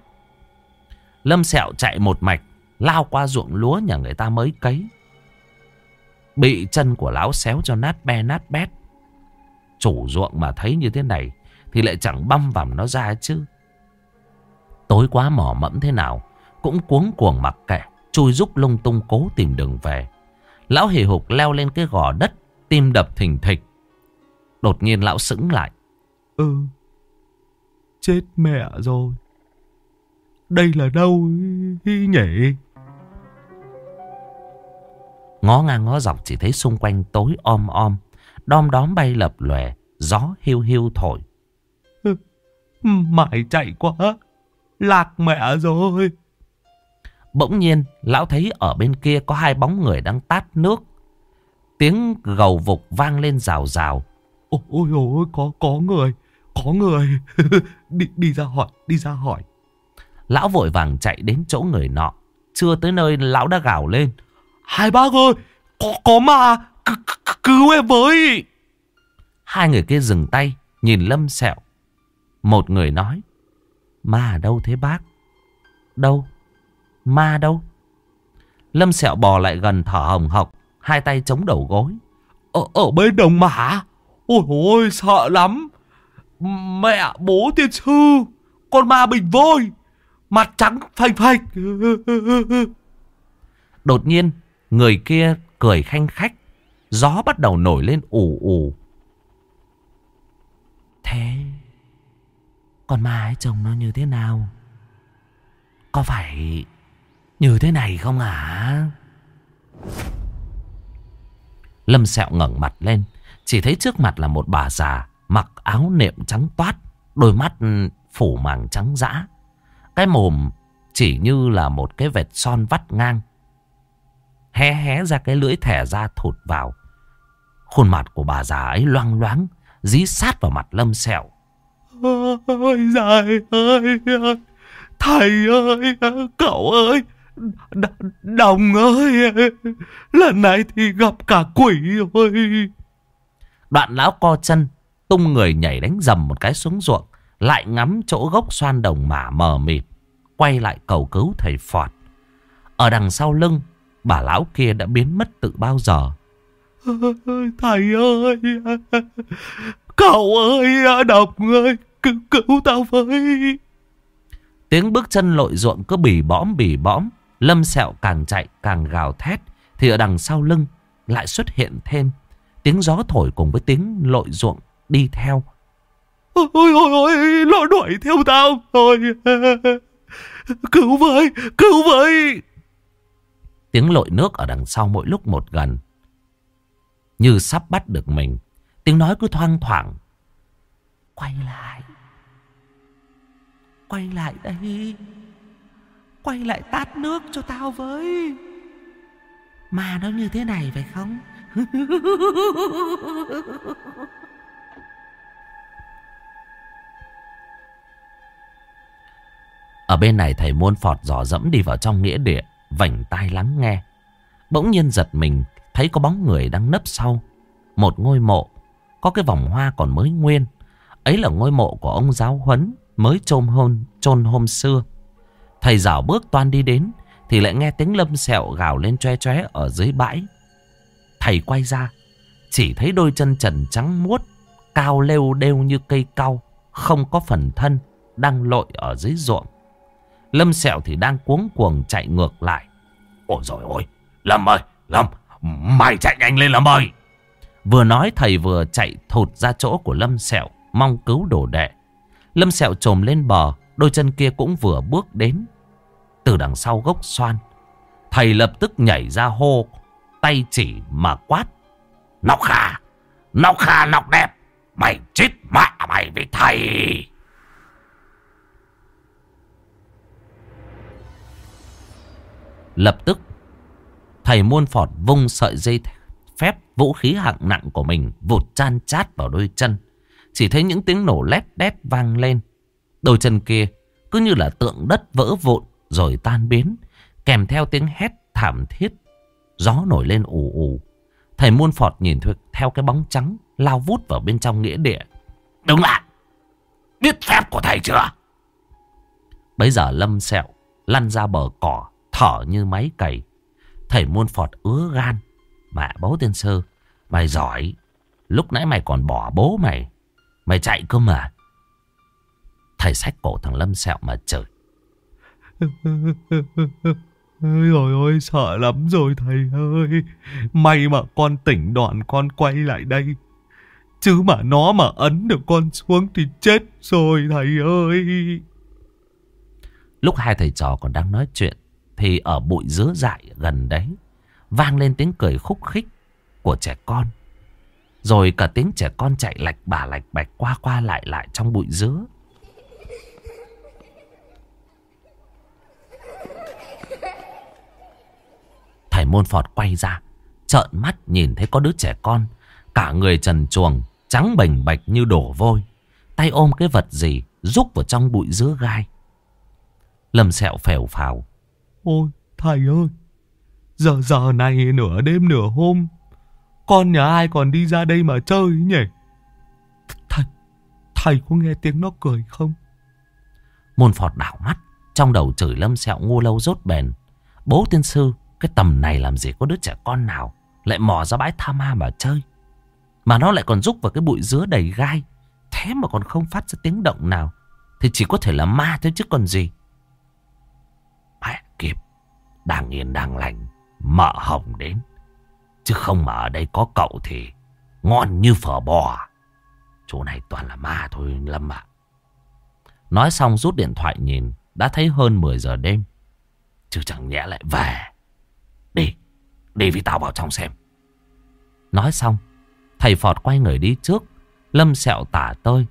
Lâm sẹo chạy một mạch Lao qua ruộng lúa nhà người ta mới cấy Bị chân của lão xéo cho nát be nát bét Chủ ruộng mà thấy như thế này Thì lại chẳng băm vằm nó ra chứ Tối quá mỏ mẫm thế nào cũng cuống cuồng mặc kệ, chui rúc lung tung cố tìm đường về. Lão hề hục leo lên cái gò đất, tim đập thình thịch. Đột nhiên lão sững lại.
Ừ, chết mẹ rồi. Đây là đâu nhỉ?
Ngó ngang ngó dọc chỉ thấy xung quanh tối om om, đom đóm bay lập lòe, gió hiu hiu thổi.
Mãi chạy quá, lạc mẹ rồi.
Bỗng nhiên lão thấy ở bên kia có hai bóng người đang tát nước. Tiếng gầu vục vang lên rào rào.
Ôi ôi ôi có có người, có người. đi đi ra hỏi, đi ra hỏi.
Lão vội vàng chạy đến chỗ người nọ. Chưa tới nơi lão đã gào lên.
Hai bác ơi, có có mà, C cứu em với.
Hai người kia dừng tay, nhìn Lâm Sẹo. Một người nói. Ma ở đâu thế bác? Đâu? Ma đâu? Lâm sẹo bò lại gần thở hồng hộc. Hai tay chống đầu gối.
Ở, ở bên đồng mã. Ôi ôi sợ lắm. Mẹ bố tiên sư. Con ma bình vôi. Mặt trắng phanh phanh.
Đột nhiên. Người kia cười khanh khách. Gió bắt đầu nổi lên ù ù. Thế con ma ấy trông nó như thế nào? Có phải như thế này không hả? Lâm sẹo ngẩng mặt lên. Chỉ thấy trước mặt là một bà già. Mặc áo nệm trắng toát. Đôi mắt phủ màng trắng dã. Cái mồm chỉ như là một cái vệt son vắt ngang. Hé hé ra cái lưỡi thẻ ra thụt vào. Khuôn mặt của bà già ấy loang loáng. Dí sát vào mặt lâm sẹo.
Ôi giời ơi! Thầy ơi! Cậu ơi! Đồng ơi, lần này thì gặp cả quỷ rồi.
Đoạn lão co chân, tung người nhảy đánh dầm một cái xuống ruộng, lại ngắm chỗ gốc xoan đồng mả mờ mịt, quay lại cầu cứu thầy Phọt. Ở đằng sau lưng, bà lão kia đã biến mất từ bao giờ.
Thầy ơi, cậu ơi, đồng ơi, cứu, cứu tao với.
Tiếng bước chân lội ruộng cứ bì bõm bì bõm. Lâm sẹo càng chạy càng gào thét Thì ở đằng sau lưng lại xuất hiện thêm Tiếng gió thổi cùng với tiếng lội ruộng đi theo
Ôi ôi ôi Nó đuổi theo tao rồi Cứu với Cứu với
Tiếng lội nước ở đằng sau mỗi lúc một gần. Như sắp bắt được mình. Tiếng nói cứ thoang thoảng. Quay lại. Quay lại đây. Quay lại tát nước cho tao với. Mà nó như thế này phải không? Ở bên này thầy muôn phọt dò dẫm đi vào trong nghĩa địa, vảnh tai lắng nghe. Bỗng nhiên giật mình, thấy có bóng người đang nấp sau. Một ngôi mộ, có cái vòng hoa còn mới nguyên. Ấy là ngôi mộ của ông giáo huấn, mới trôn hôn, trôn hôm xưa. Thầy dạo bước toan đi đến, thì lại nghe tiếng lâm sẹo gào lên tre tre ở dưới bãi. Thầy quay ra, chỉ thấy đôi chân trần trắng muốt, cao lêu đêu như cây cau, không có phần thân, đang lội ở dưới ruộng. Lâm Sẹo thì đang cuống cuồng chạy ngược lại.
Ôi rồi ôi, Lâm ơi, Lâm, mày chạy nhanh lên Lâm ơi.
Vừa nói thầy vừa chạy thụt ra chỗ của Lâm Sẹo, mong cứu đồ đệ. Lâm Sẹo trồm lên bờ, đôi chân kia cũng vừa bước đến. Từ đằng sau gốc xoan, thầy lập tức nhảy ra hô, tay chỉ mà quát.
Nọc khà, nọc khà nọc đẹp, mày chết mẹ mày với thầy.
Lập tức, thầy muôn phọt vung sợi dây phép vũ khí hạng nặng của mình vụt chan chát vào đôi chân. Chỉ thấy những tiếng nổ lép đép vang lên. Đôi chân kia cứ như là tượng đất vỡ vụn rồi tan biến, kèm theo tiếng hét thảm thiết. Gió nổi lên ù ù. Thầy muôn phọt nhìn theo cái bóng trắng lao vút vào bên trong nghĩa địa.
Đứng lại! Biết phép của thầy chưa?
Bây giờ Lâm Sẹo lăn ra bờ cỏ thở như máy cày. Thầy muôn phọt ứa gan. Mẹ bố tiên sư, mày giỏi. Lúc nãy mày còn bỏ bố mày. Mày chạy cơ mà. Thầy sách cổ thằng Lâm sẹo mà chửi.
Rồi ôi sợ lắm rồi thầy ơi. May mà con tỉnh đoạn con quay lại đây. Chứ mà nó mà ấn được con xuống thì chết rồi thầy ơi.
Lúc hai thầy trò còn đang nói chuyện thì ở bụi dứa dại gần đấy vang lên tiếng cười khúc khích của trẻ con. Rồi cả tiếng trẻ con chạy lạch bà lạch bạch qua qua lại lại trong bụi dứa. Thầy môn phọt quay ra, trợn mắt nhìn thấy có đứa trẻ con, cả người trần chuồng, trắng bềnh bạch như đổ vôi, tay ôm cái vật gì rúc vào trong bụi dứa gai. Lâm sẹo phèo phào,
Ôi, thầy ơi, Giờ giờ này nửa đêm nửa hôm, Con nhà ai còn đi ra đây mà chơi nhỉ? Thầy Thầy có nghe tiếng nó cười không?
Môn phọt đảo mắt, Trong đầu chửi lâm sẹo ngu lâu rốt bền. Bố tiên sư, Cái tầm này làm gì có đứa trẻ con nào Lại mò ra bãi tha ma mà chơi? Mà nó lại còn rúc vào cái bụi dứa đầy gai, Thế mà còn không phát ra tiếng động nào. Thì chỉ có thể là ma thôi chứ còn gì kịp Đang yên, đang lành, Mợ hồng đến. Chứ không mà ở đây có cậu thì Ngon như phở bò. Chỗ này toàn là ma thôi, Lâm ạ. Nói xong rút điện thoại nhìn, Đã thấy hơn 10 giờ đêm. Chứ chẳng nhẽ lại về. Đi Đi với tao vào trong xem. Nói xong, Thầy Phọt quay người đi trước. Lâm sẹo tả tơi,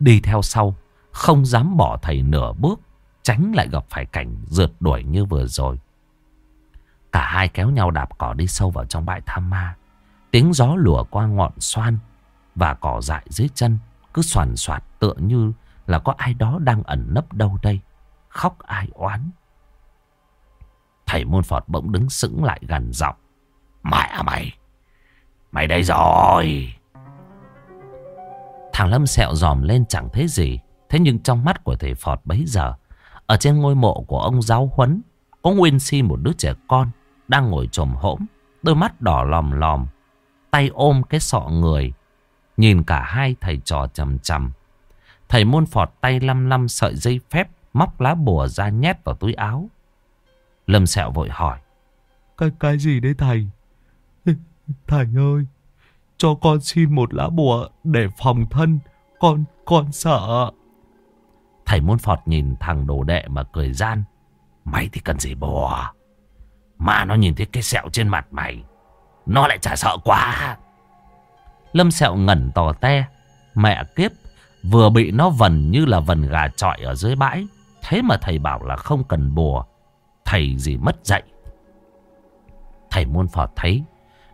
Đi theo sau, Không dám bỏ thầy nửa bước. Tránh lại gặp phải cảnh rượt đuổi như vừa rồi. Cả hai kéo nhau đạp cỏ đi sâu vào trong bãi tham ma. Tiếng gió lùa qua ngọn xoan Và cỏ dại dưới chân Cứ soàn soạt tựa như là có ai đó đang ẩn nấp đâu đây, Khóc ai oán. Thầy môn phọt bỗng đứng sững lại gần giọng,
Mẹ mày Mày đây rồi.
Thằng Lâm sẹo dòm lên chẳng thấy gì, Thế nhưng trong mắt của thầy Phọt bấy giờ ở trên ngôi mộ của ông giáo huấn Có nguyên si một đứa trẻ con Đang ngồi trồm hỗn Đôi mắt đỏ lòm lòm Tay ôm cái sọ người Nhìn cả hai thầy trò chầm chầm Thầy môn phọt tay lăm lăm sợi dây phép Móc lá bùa ra nhét vào túi áo. Lâm sẹo vội hỏi
Cái, cái gì đấy thầy? Thầy ơi Cho con xin một lá bùa Để phòng thân Con, con sợ
Thầy môn phọt nhìn thằng đồ đệ mà cười gian
Mày thì cần gì bùa Mà nó nhìn thấy cái sẹo trên mặt mày, Nó lại chả sợ quá
Lâm sẹo ngẩn tò te. Mẹ kiếp. Vừa bị nó vần như là vần gà trọi ở dưới bãi. Thế mà thầy bảo là không cần bùa. Thầy gì mất dạy. Thầy môn phọt thấy.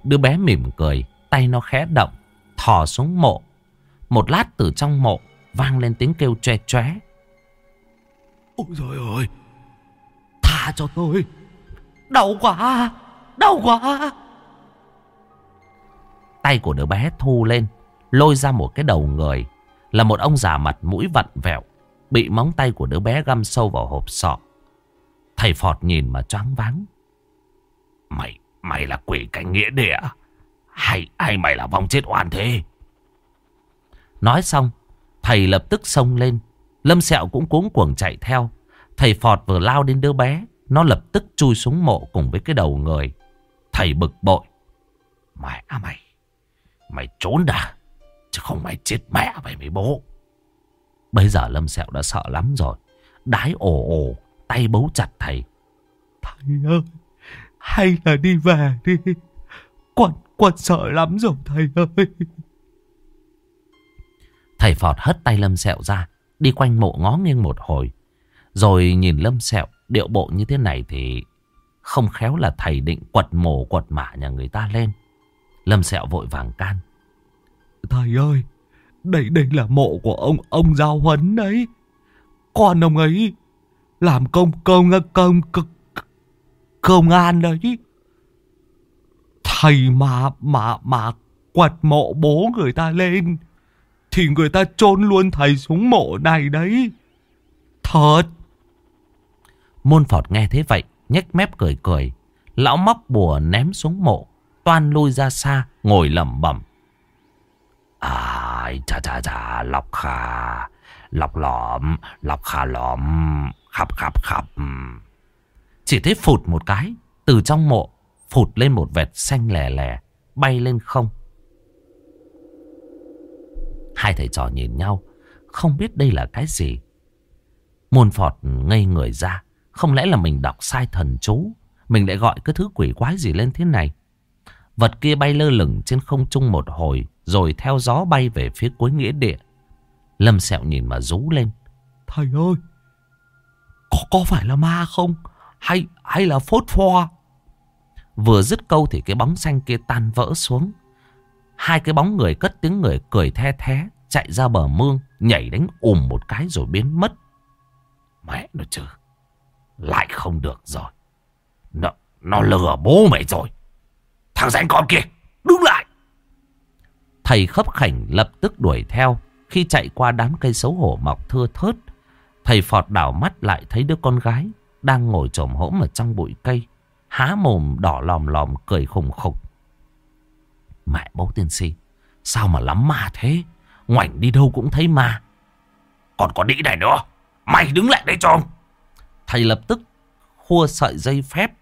Đứa bé mỉm cười. Tay nó khẽ động. Thò xuống mộ. Một lát từ trong mộ. Vang lên tiếng kêu tre tre
Ôi trời ơi. Tha cho tôi. Đau quá. Đau quá.
Tay của đứa bé thu lên. Lôi ra một cái đầu người. Là một ông già mặt mũi vặn vẹo. Bị móng tay của đứa bé găm sâu vào hộp sọ. Thầy Phọt nhìn mà choáng váng.
Mày, mày là quỷ canh nghĩa địa Hay, hay mày là vong chết oan thế
Nói xong, thầy lập tức xông lên. Lâm Sẹo cũng cuống cuồng chạy theo. Thầy Phọt vừa lao đến đứa bé. Nó lập tức chui xuống mộ cùng với cái đầu người. Thầy bực bội.
Mẹ mày, mày trốn đã. Chứ không mày chết mẹ vậy mấy bố.
Bây giờ Lâm Sẹo đã sợ lắm rồi. Đái ồ ồ, tay bấu chặt thầy.
Thầy ơi, hay là đi về đi. Quần, quần sợ lắm rồi thầy ơi.
Thầy Phọt hất tay Lâm Sẹo ra, đi quanh mộ ngó nghiêng một hồi. Rồi nhìn Lâm Sẹo điệu bộ như thế này thì không khéo là thầy định quật mộ quật mả nhà người ta lên. Lâm Sẹo vội vàng can.
Thầy ơi, đây đây là mộ của ông ông giao huấn đấy. Con ông ấy làm công công công công công an đấy. Thầy mà mà mà quật mộ bố người ta lên thì người ta chôn luôn thầy xuống mộ này đấy. Thật.
Môn Phọt nghe thế vậy, nhếch mép cười cười. Lão móc bùa ném xuống mộ, toan lui ra xa, ngồi lẩm bẩm.
Ai chà chà chà lọc khà Lọc lõm Lọc khà lõm khập khập khập.
Chỉ thấy phụt một cái Từ trong mộ Phụt lên một vệt xanh lè lè Bay lên không Hai thầy trò nhìn nhau Không biết đây là cái gì Môn Phọt ngây người ra Không lẽ là mình đọc sai thần chú Mình lại gọi cái thứ quỷ quái gì lên thế này Vật kia bay lơ lửng trên không trung một hồi rồi theo gió bay về phía cuối nghĩa địa. Lâm sẹo nhìn mà rú lên.
Thầy ơi, có, có phải là ma không? Hay hay là phốt pho?
Vừa dứt câu thì cái bóng xanh kia tan vỡ xuống. Hai cái bóng người cất tiếng người cười the thé, chạy ra bờ mương, nhảy đánh ùm một cái rồi biến mất.
Mẹ nó chứ, lại không được rồi. Nó, nó lừa bố mày rồi. Thằng rảnh con kia, đứng lại.
Thầy khấp khảnh lập tức đuổi theo. Khi chạy qua đám cây xấu hổ mọc thưa thớt. Thầy phọt đảo mắt lại thấy đứa con gái đang ngồi trồm hỗn ở trong bụi cây. Há mồm đỏ lòm lòm cười khùng khục. Mẹ bố tiên si, sao mà lắm ma thế? Ngoảnh đi đâu cũng thấy ma.
Còn có đĩ này nữa, mày đứng lại đây cho ông
Thầy lập tức khua sợi dây phép.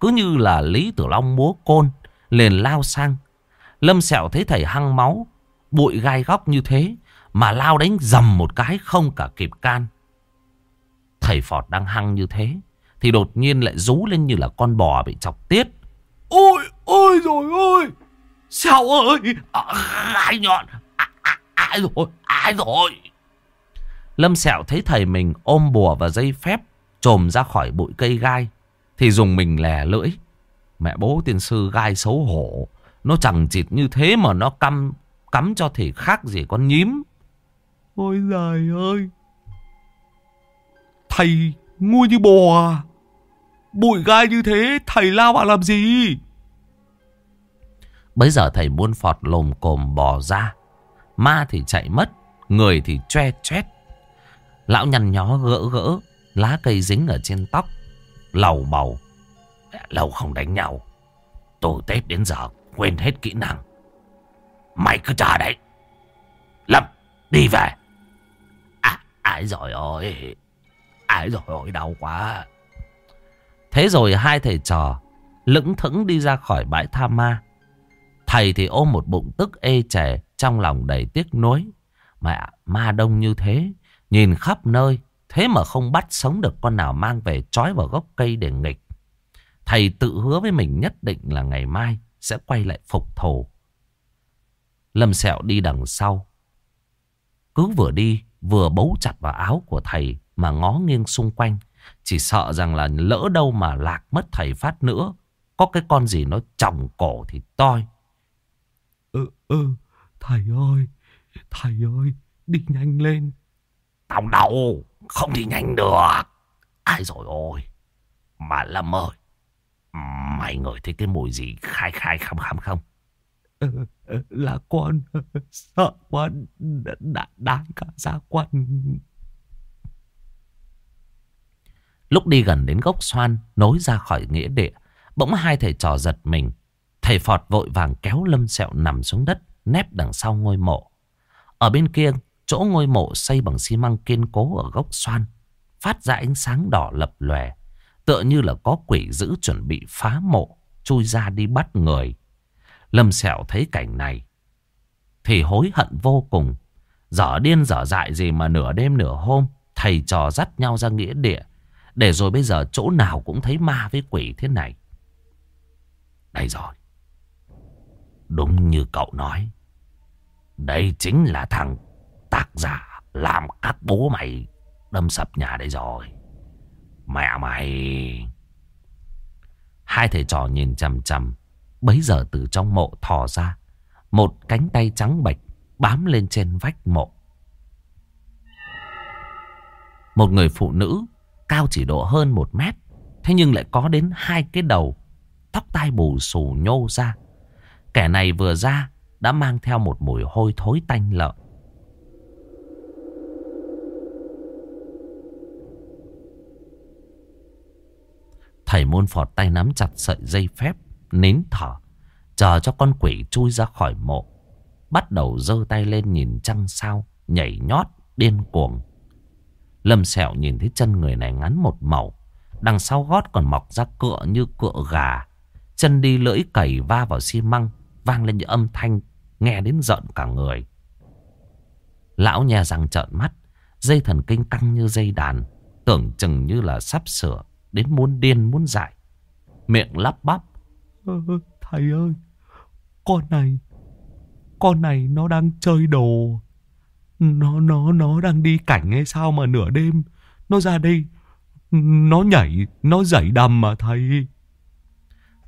Cứ như là Lý Tử Long múa côn, liền lao sang Lâm Sẹo thấy thầy hăng máu, bụi gai góc như thế, mà lao đánh dầm một cái không cả kịp can. Thầy Phọt đang hăng như thế, thì đột nhiên lại rú lên như là con bò bị chọc tiết.
Ôi, ôi rồi ôi, Sẹo ơi,
à, ai nhọn, à, à, ai rồi, ai rồi.
Lâm Sẹo thấy thầy mình ôm bùa và dây phép, trồm ra khỏi bụi cây gai, thì dùng mình lè lưỡi. Mẹ bố tiên sư gai xấu hổ, nó chẳng chịt như thế mà nó căm cắm cho thì khác gì con nhím.
Ôi giời ơi. Thầy ngu như bò à. Bụi gai như thế thầy lao vào làm gì?
Bây giờ thầy muôn phọt lồm cồm bò ra. Ma thì chạy mất. Người thì tre choét. Lão nhăn nhó gỡ gỡ. Lá cây dính ở trên tóc. Lầu bầu.
Lâu không đánh nhau. Tổ Tết đến giờ quên hết kỹ năng. Mày cứ chờ đấy. Lâm, đi về. À, ai rồi ôi. Ai rồi ôi, đau quá.
Thế rồi hai thầy trò lững thững đi ra khỏi bãi tha ma. Thầy thì ôm một bụng tức ê trẻ trong lòng đầy tiếc nuối. Mẹ ma đông như thế, nhìn khắp nơi, thế mà không bắt sống được con nào mang về trói vào gốc cây để nghịch. Thầy tự hứa với mình nhất định là ngày mai sẽ quay lại phục thù. Lâm Sẹo đi đằng sau. Cứ vừa đi vừa bấu chặt vào áo của thầy mà ngó nghiêng xung quanh. Chỉ sợ rằng là lỡ đâu mà lạc mất thầy phát nữa. Có cái con gì nó chồng cổ thì toi.
Ừ, thầy ơi, thầy ơi, đi nhanh lên.
Tao đâu, không đi nhanh được. Ai rồi ôi, mà Lâm ơi, mày ngửi thấy cái mùi gì khai khai khăm khăm không?
Ừ, là con, sợ quá, đã đáng cả ra quân.
Lúc đi gần đến gốc xoan, nối ra khỏi nghĩa địa, bỗng hai thầy trò giật mình. Thầy Phọt vội vàng kéo lâm sẹo nằm xuống đất, nép đằng sau ngôi mộ. Ở bên kia, chỗ ngôi mộ xây bằng xi măng kiên cố ở gốc xoan, phát ra ánh sáng đỏ lập lòe, tựa như là có quỷ dữ chuẩn bị phá mộ, chui ra đi bắt người. Lâm sẹo thấy cảnh này, thì hối hận vô cùng. Dở điên dở dại gì mà nửa đêm nửa hôm, thầy trò dắt nhau ra nghĩa địa, để rồi bây giờ chỗ nào cũng thấy ma với quỷ thế này. Đây rồi. Đúng như cậu nói. Đây chính là thằng tác giả làm các bố mày đâm sập nhà đấy rồi. Mẹ mày... Hai thầy trò nhìn chằm chằm. Bấy giờ từ trong mộ thò ra. Một cánh tay trắng bạch bám lên trên vách mộ. Một người phụ nữ cao chỉ độ hơn một mét. Thế nhưng lại có đến hai cái đầu. Tóc tai bù xù nhô ra. Kẻ này vừa ra đã mang theo một mùi hôi thối tanh lợn. Thầy môn phọt tay nắm chặt sợi dây phép, nín thở, chờ cho con quỷ chui ra khỏi mộ. Bắt đầu giơ tay lên nhìn trăng sao, nhảy nhót, điên cuồng. Lâm sẹo nhìn thấy chân người này ngắn một màu. Đằng sau gót còn mọc ra cựa như cựa gà. Chân đi lưỡi cầy va vào xi măng, vang lên những âm thanh, nghe đến giận cả người. Lão nhà răng trợn mắt, dây thần kinh căng như dây đàn, tưởng chừng như là sắp sửa, đến muốn điên muốn dại. Miệng lắp bắp.
Ừ, thầy ơi, con này, con này nó đang chơi đồ. Nó, nó, nó đang đi cảnh hay sao mà nửa đêm Nó ra đây Nó nhảy, nó dậy đầm mà thầy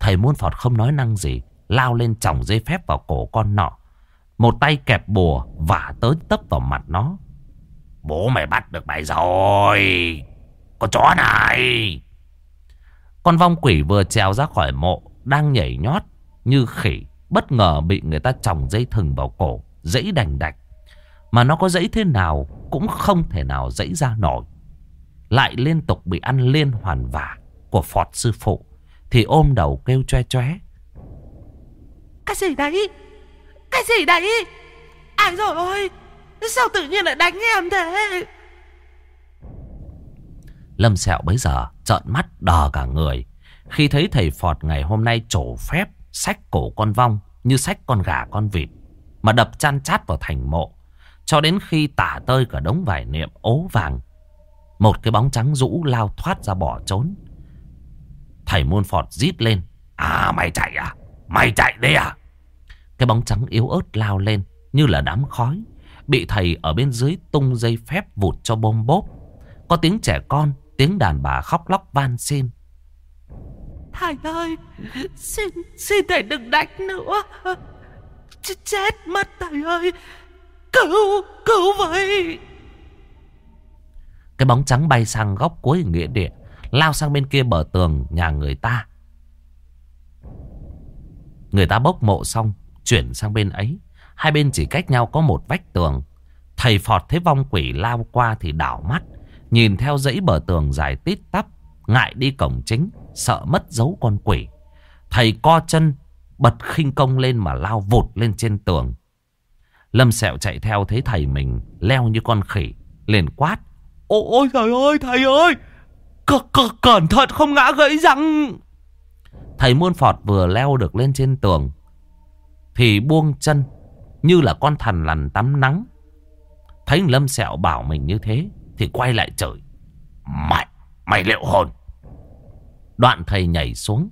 Thầy muôn phọt không nói năng gì Lao lên chồng dây phép vào cổ con nọ Một tay kẹp bùa Vả tới tấp vào mặt nó
Bố mày bắt được mày rồi Con chó này
Con vong quỷ vừa trèo ra khỏi mộ, Đang nhảy nhót như khỉ, Bất ngờ bị người ta chồng dây thừng vào cổ, Dãy đành đạch mà nó có dãy thế nào cũng không thể nào dãy ra nổi. Lại liên tục bị ăn liên hoàn vả của Phọt sư phụ. Thì ôm đầu kêu choe choe.
Cái gì đấy? Cái gì đấy? Ai rồi ôi Sao tự nhiên lại đánh em thế?
Lâm sẹo bấy giờ trợn mắt đờ cả người. Khi thấy thầy Phọt ngày hôm nay trổ phép sách cổ con vong như sách con gà con vịt. Mà đập chăn chát vào thành mộ. Cho đến khi tả tơi cả đống vải niệm ố vàng. Một cái bóng trắng rũ lao thoát ra bỏ trốn. Thầy môn phọt rít lên.
À mày chạy à? Mày chạy đi à?
Cái bóng trắng yếu ớt lao lên như là đám khói. Bị thầy ở bên dưới tung dây phép vụt cho bôm bốp. Có tiếng trẻ con, tiếng đàn bà khóc lóc van xin.
Thầy ơi, xin, xin thầy đừng đánh nữa. Ch chết mất thầy ơi. Cứu, cứu với.
Cái bóng trắng bay sang góc cuối nghĩa địa. Lao sang bên kia bờ tường nhà người ta. Người ta bốc mộ xong, chuyển sang bên ấy. Hai bên chỉ cách nhau có một vách tường. Thầy Phọt thấy vong quỷ lao qua thì đảo mắt. Nhìn theo dãy bờ tường dài tít tắp. Ngại đi cổng chính, sợ mất dấu con quỷ. Thầy co chân, bật khinh công lên mà lao vụt lên trên tường. Lâm sẹo chạy theo thấy thầy mình leo như con khỉ. Liền quát.
Ôi trời ơi thầy ơi. C -c Cẩn thận không ngã gãy răng.
Thầy muôn phọt vừa leo được lên trên tường. Thì buông chân như là con thằn lằn tắm nắng. Thấy Lâm sẹo bảo mình như thế. Thì quay lại chửi.
Mày, mày liệu hồn.
Đoạn thầy nhảy xuống,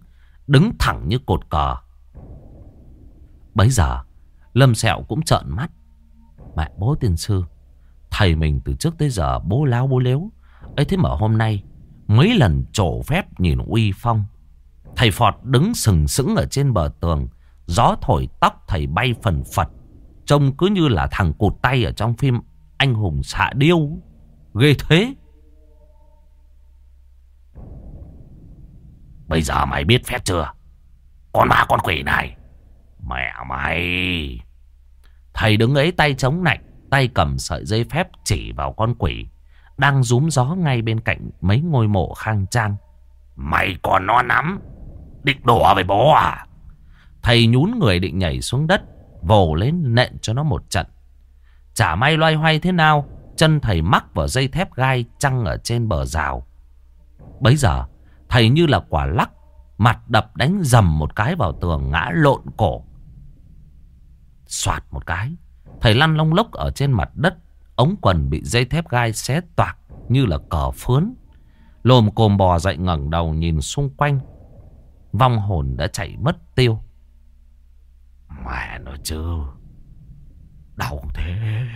đứng thẳng như cột cờ. Bấy giờ, Lâm Sẹo cũng trợn mắt. Mẹ bố tiên sư, thầy mình từ trước tới giờ bố láo bố lếu. ấy thế mà hôm nay, mấy lần trổ phép nhìn uy phong. Thầy Phọt đứng sừng sững ở trên bờ tường, gió thổi tóc thầy bay phần phật. Trông cứ như là thằng cụt tay ở trong phim Anh hùng xạ điêu. Ghê thế.
Bây giờ mày biết phép chưa? Con ma con quỷ này. Mẹ mày.
Thầy đứng ấy tay chống nạnh, tay cầm sợi dây phép chỉ vào con quỷ. Đang rúm gió ngay bên cạnh mấy ngôi mộ khang trang.
Mày còn nó nắm? Định đùa với bố à?
Thầy nhún người định nhảy xuống đất, vồ lên nện cho nó một trận. Chả may loay hoay thế nào, chân thầy mắc vào dây thép gai trăng ở trên bờ rào. Bấy giờ, thầy như là quả lắc, mặt đập đánh dầm một cái vào tường ngã lộn cổ. Xoạt một cái, thầy lăn long lốc ở trên mặt đất, ống quần bị dây thép gai xé toạc như là cờ phướn. Lồm cồm bò dậy ngẩng đầu nhìn xung quanh, vong hồn đã chạy mất tiêu.
Mẹ nó chứ. Đau thế.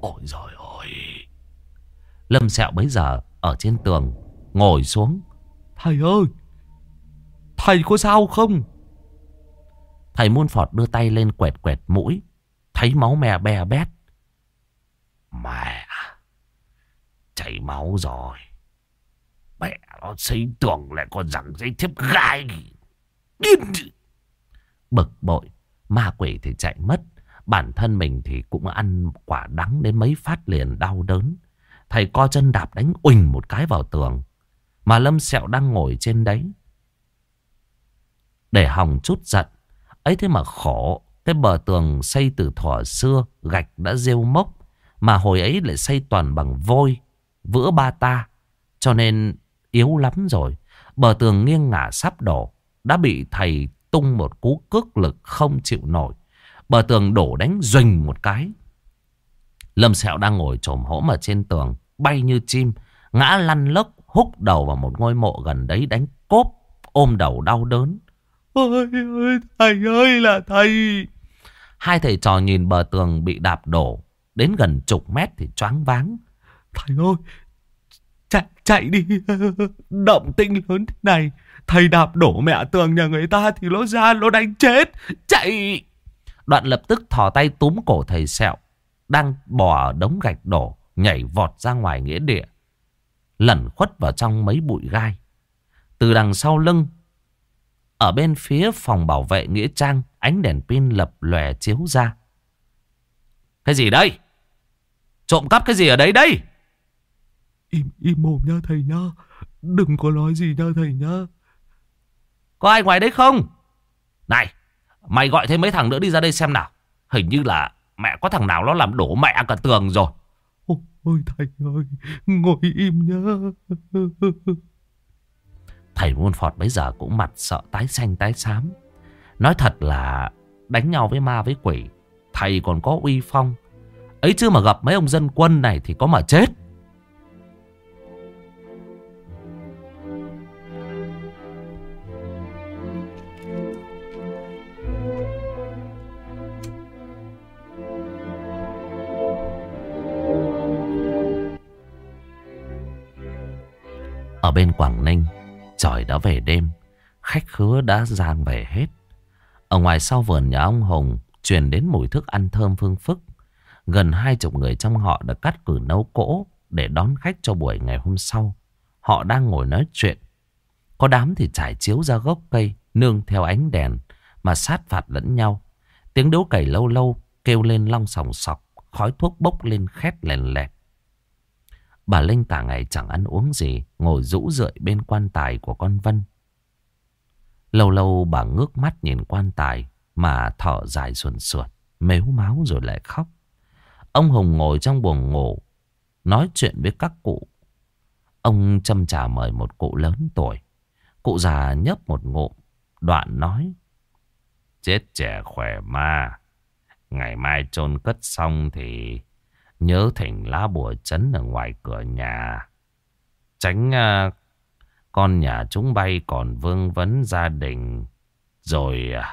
Ôi giời ơi.
Lâm sẹo bấy giờ Ở trên tường Ngồi xuống.
Thầy ơi Thầy có sao không?
Thầy muôn phọt đưa tay lên quẹt quẹt mũi Thấy máu me be bét.
Mẹ Chảy máu rồi nó xây tường lại còn rằng dây thiếp gai Điên
Bực bội, Ma quỷ thì chạy mất. Bản thân mình thì cũng ăn quả đắng đến mấy phát liền đau đớn. Thầy co chân đạp đánh uỳnh một cái vào tường. Mà Lâm Sẹo đang ngồi trên đấy. Để hòng chút giận. Ấy thế mà khổ. Cái bờ tường xây từ thuở xưa, Gạch đã rêu mốc. Mà hồi ấy lại xây toàn bằng vôi, Vữa ba ta. Cho nên yếu lắm rồi Bờ tường nghiêng ngả sắp đổ Đã bị thầy tung một cú cước lực không chịu nổi. Bờ tường đổ đánh doanh một cái. Lâm Sẹo đang ngồi trồm hổm ở trên tường, bay như chim, ngã lăn lốc, húc đầu vào một ngôi mộ gần đấy đánh cốp, ôm đầu đau đớn.
Ôi ơi, thầy ơi là thầy.
Hai thầy trò nhìn bờ tường bị đạp đổ, đến gần chục mét thì choáng váng.
Thầy ơi, chạy, chạy đi, động tinh lớn thế này. Thầy đạp đổ mẹ tường nhà người ta thì nó ra nó đánh chết. Chạy!
Đoạn lập tức thò tay túm cổ thầy sẹo. Đang bò đống gạch đổ. Nhảy vọt ra ngoài nghĩa địa. Lẩn khuất vào trong mấy bụi gai. Từ đằng sau lưng. Ở bên phía phòng bảo vệ nghĩa trang. Ánh đèn pin lập lòe chiếu ra. Cái gì đây? Trộm cắp cái gì ở đấy đây?
Im, im mồm nha thầy nha. Đừng có nói gì nha thầy nha.
Có ai ngoài đấy không? Này, mày gọi thêm mấy thằng nữa đi ra đây xem nào. Hình như là mẹ có thằng nào nó làm đổ mẹ cả tường rồi.
Ôi thầy ơi, ngồi im nhá.
Thầy muôn phọt bây giờ cũng mặt sợ tái xanh tái xám. Nói thật là đánh nhau với ma với quỷ. Thầy còn có uy phong. Ấy chứ mà gặp mấy ông dân quân này thì có mà chết. Ở bên Quảng Ninh, trời đã về đêm, khách khứa đã giang về hết. Ở ngoài sau vườn nhà ông Hùng, truyền đến mùi thức ăn thơm phương phức. Gần hai chục người trong họ đã cắt cử nấu cỗ để đón khách cho buổi ngày hôm sau. Họ đang ngồi nói chuyện. Có đám thì trải chiếu ra gốc cây, nương theo ánh đèn, mà sát phạt lẫn nhau. Tiếng đấu cày lâu lâu kêu lên long sòng sọc, khói thuốc bốc lên khét lèn lẹt. Bà Linh cả ngày chẳng ăn uống gì, ngồi rũ rượi bên quan tài của con Vân. Lâu lâu bà ngước mắt nhìn quan tài mà thở dài xuẩn xuột, mếu máu rồi lại khóc. Ông Hùng ngồi trong buồng ngủ, nói chuyện với các cụ. Ông châm trà mời một cụ lớn tuổi. Cụ già nhấp một ngụm, đoạn nói. Chết trẻ khỏe ma. Ngày mai chôn cất xong thì Nhớ thỉnh lá bùa chấn ở ngoài cửa nhà. Tránh uh, Con nhà chúng bay còn vương vấn gia đình. Rồi uh,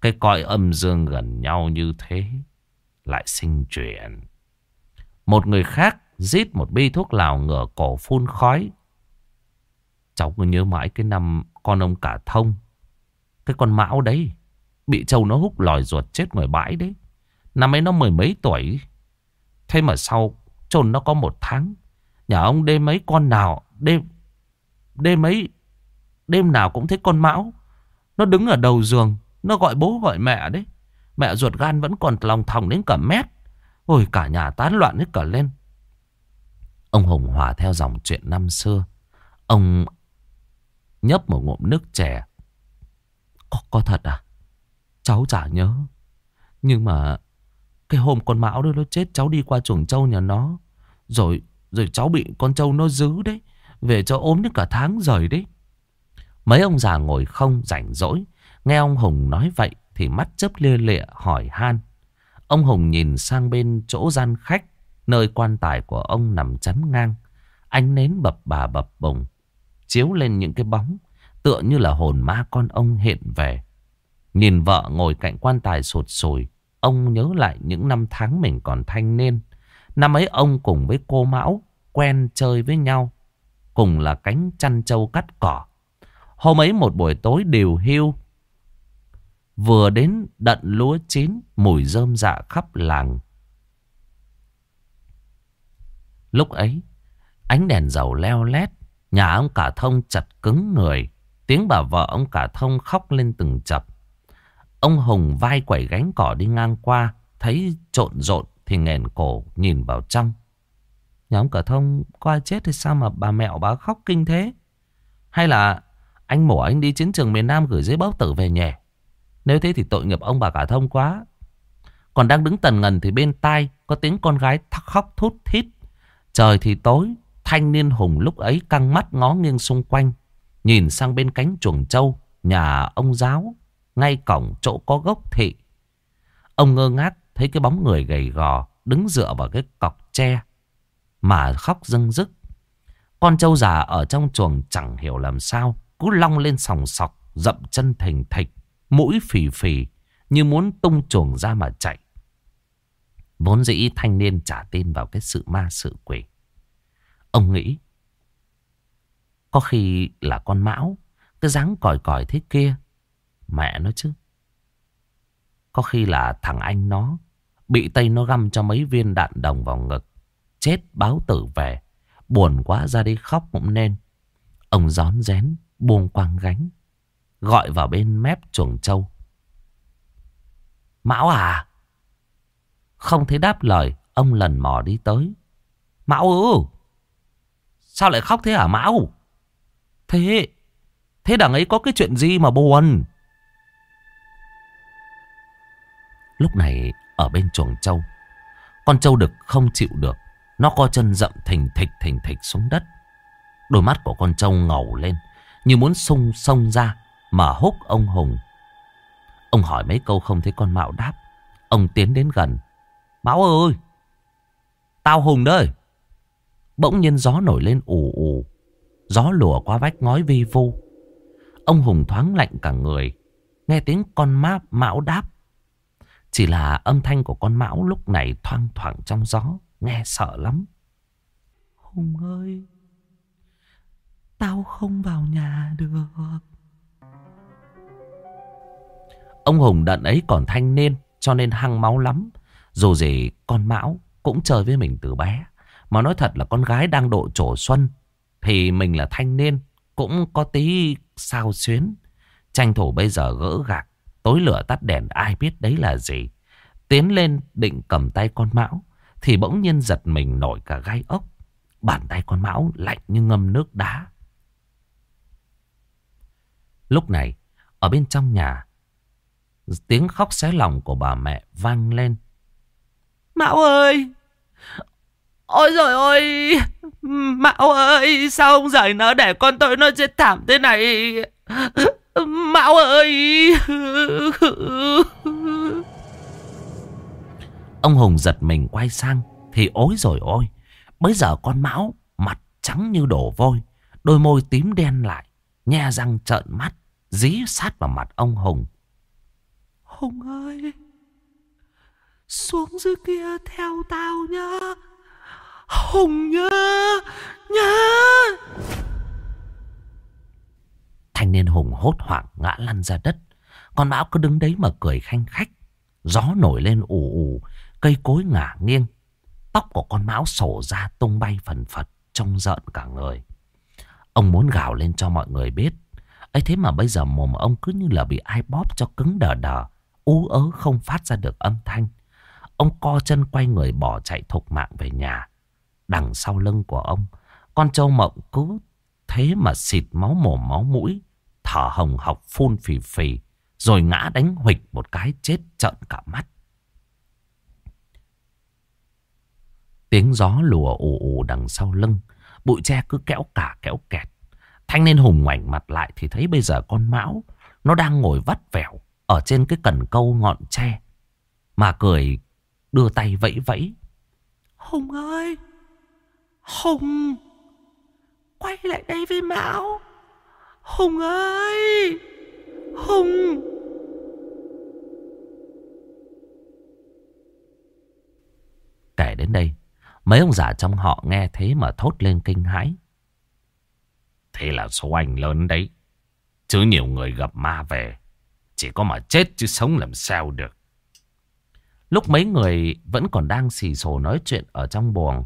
cái cõi âm dương gần nhau như thế lại sinh chuyện. Một người khác rít một bi thuốc lào ngửa cổ phun khói. Cháu cứ nhớ mãi cái năm con ông cả thông. Cái con mão đấy. Bị trâu nó hút lòi ruột chết ngoài bãi đấy. Năm ấy nó mười mấy tuổi. Thế mà sau chôn nó có một tháng. Nhà ông đêm mấy con nào đêm đêm mấy đêm nào cũng thấy con mão. Nó đứng ở đầu giường. Nó gọi bố gọi mẹ đấy. Mẹ ruột gan vẫn còn lòng thòng đến cả mét. Ôi cả nhà tán loạn hết cả lên. Ông Hùng hòa theo dòng chuyện năm xưa. Ông nhấp một ngụm nước chè. Có, có thật à? Cháu chả nhớ. Nhưng mà cái hôm con mão đó nó chết, cháu đi qua chuồng trâu nhà nó. Rồi rồi cháu bị con trâu nó giữ đấy. Về cho ốm đến cả tháng rời đấy. Mấy ông già ngồi không rảnh rỗi. Nghe ông Hùng nói vậy thì mắt chớp lia lịa hỏi han. Ông Hùng nhìn sang bên chỗ gian khách. Nơi quan tài của ông nằm chắn ngang. Ánh nến bập bà bập bùng. Chiếu lên những cái bóng. Tựa như là hồn ma con ông hiện về. Nhìn vợ ngồi cạnh quan tài sụt sùi. Ông nhớ lại những năm tháng mình còn thanh niên. Năm ấy ông cùng với cô Mão quen chơi với nhau. Cùng là cánh chăn trâu cắt cỏ. Hôm ấy một buổi tối điều hưu. Vừa đến đận lúa chín, mùi rơm dạ khắp làng. Lúc ấy, ánh đèn dầu leo lét, nhà ông cả thông chặt cứng người. Tiếng bà vợ ông cả thông khóc lên từng chập. Ông Hùng vai quẩy gánh cỏ đi ngang qua, thấy trộn rộn thì nghèn cổ nhìn vào trong. Nhà ông cả thông có ai chết thì sao mà bà mẹo bà khóc kinh thế? Hay là anh mổ anh đi chiến trường miền Nam gửi giấy báo tử về nhẹ? Nếu thế thì tội nghiệp ông bà cả thông quá. Còn đang đứng tần ngần thì bên tai có tiếng con gái thắc khóc thút thít. Trời thì tối, thanh niên Hùng lúc ấy căng mắt ngó nghiêng xung quanh. Nhìn sang bên cánh chuồng trâu, nhà ông giáo, ngay cổng chỗ có gốc thị. Ông ngơ ngác thấy cái bóng người gầy gò đứng dựa vào cái cọc tre mà khóc dâng dứt Con trâu già ở trong chuồng chẳng hiểu làm sao, cứ long lên sòng sọc, dậm chân thành thịch, mũi phì phì như muốn tung chuồng ra mà chạy. Vốn dĩ thanh niên trả tin vào cái sự ma sự quỷ. Ông nghĩ có khi là con mão Cái dáng còi còi thế kia Mẹ nó chứ. Có khi là thằng anh nó Bị Tây nó găm cho mấy viên đạn đồng vào ngực, Chết báo tử về. Buồn quá ra đi khóc cũng nên. Ông gión rén, buông quang gánh, Gọi vào bên mép chuồng trâu. Mão à? Không thấy đáp lời, Ông lần mò đi tới. Mão ư? Sao lại khóc thế hả Mão? Thế Thế đằng ấy có cái chuyện gì mà buồn? Lúc này, Ở bên chuồng trâu, Con trâu đực không chịu được. Nó co chân rậm thình thịch thình thịch xuống đất. Đôi mắt của con trâu ngầu lên, Như muốn sung sông ra, Mà húc ông Hùng. Ông hỏi mấy câu không thấy con Mạo đáp. Ông tiến đến gần. Mạo ơi, Tao Hùng đây. Bỗng nhiên gió nổi lên ù ù. Gió lùa qua vách ngói vi vu. Ông Hùng thoáng lạnh cả người, Nghe tiếng con máp mão đáp. Chỉ là âm thanh của con mão lúc này thoang thoảng trong gió Nghe sợ lắm.
Hùng ơi Tao không vào nhà được.
Ông Hùng đận ấy còn thanh niên Cho nên hăng máu lắm. Dù gì con mão cũng chơi với mình từ bé. Mà nói thật là con gái đang độ trổ xuân thì mình là thanh niên Cũng có tí sao xuyến. Tranh thủ bây giờ gỡ gạc Tối lửa tắt đèn, ai biết đấy là gì. Tiến lên định cầm tay con mão, Thì bỗng nhiên giật mình nổi cả gai ốc. Bàn tay con mão lạnh như ngâm nước đá. Lúc này, Ở bên trong nhà, Tiếng khóc xé lòng của bà mẹ vang lên.
Mão ơi! Ôi rồi ôi Mão ơi! Sao ông giải nó để con tôi nó chết thảm thế này? Mão ơi
Ông Hùng giật mình quay sang Thì ối rồi ôi Bây giờ con Mão Mặt trắng như đổ vôi Đôi môi tím đen lại. Nhe răng trợn mắt. Dí sát vào mặt ông Hùng.
Hùng ơi. Xuống dưới kia theo tao nhá. Hùng nhá. Nhá.
Thanh niên Hùng hốt hoảng ngã lăn ra đất. Con Mão cứ đứng đấy mà cười khanh khách. Gió nổi lên ù ù. Cây cối ngả nghiêng. Tóc của con Mão sổ ra tung bay phần phật. Trông rợn cả người. Ông muốn gào lên cho mọi người biết. ấy thế mà bây giờ mồm ông cứ như là bị ai bóp cho cứng đờ đờ. Ú ớ không phát ra được âm thanh. Ông co chân quay người bỏ chạy thục mạng về nhà. Đằng sau lưng của ông, con trâu mộng cứ thế mà xịt máu mồm máu mũi, thở hồng học phun phì phì, rồi ngã đánh huịch một cái chết trợn cả mắt. Tiếng gió lùa ù ù đằng sau lưng, bụi tre cứ kéo cả kéo kẹt. Thanh niên hùng ngoảnh mặt lại thì thấy bây giờ con mão, nó đang ngồi vắt vẻo ở trên cái cần câu ngọn tre. Mà cười đưa tay vẫy vẫy.
Hùng ơi! Hùng! Quay lại đây với Mão! Hùng ơi! Hùng!
Kể đến đây, mấy ông già trong họ nghe thế mà thốt lên kinh hãi. Thế là số anh lớn đấy. Chứ nhiều người gặp ma về. Chỉ có mà chết chứ sống làm sao được. Lúc mấy người vẫn còn đang xì xồ nói chuyện ở trong buồng.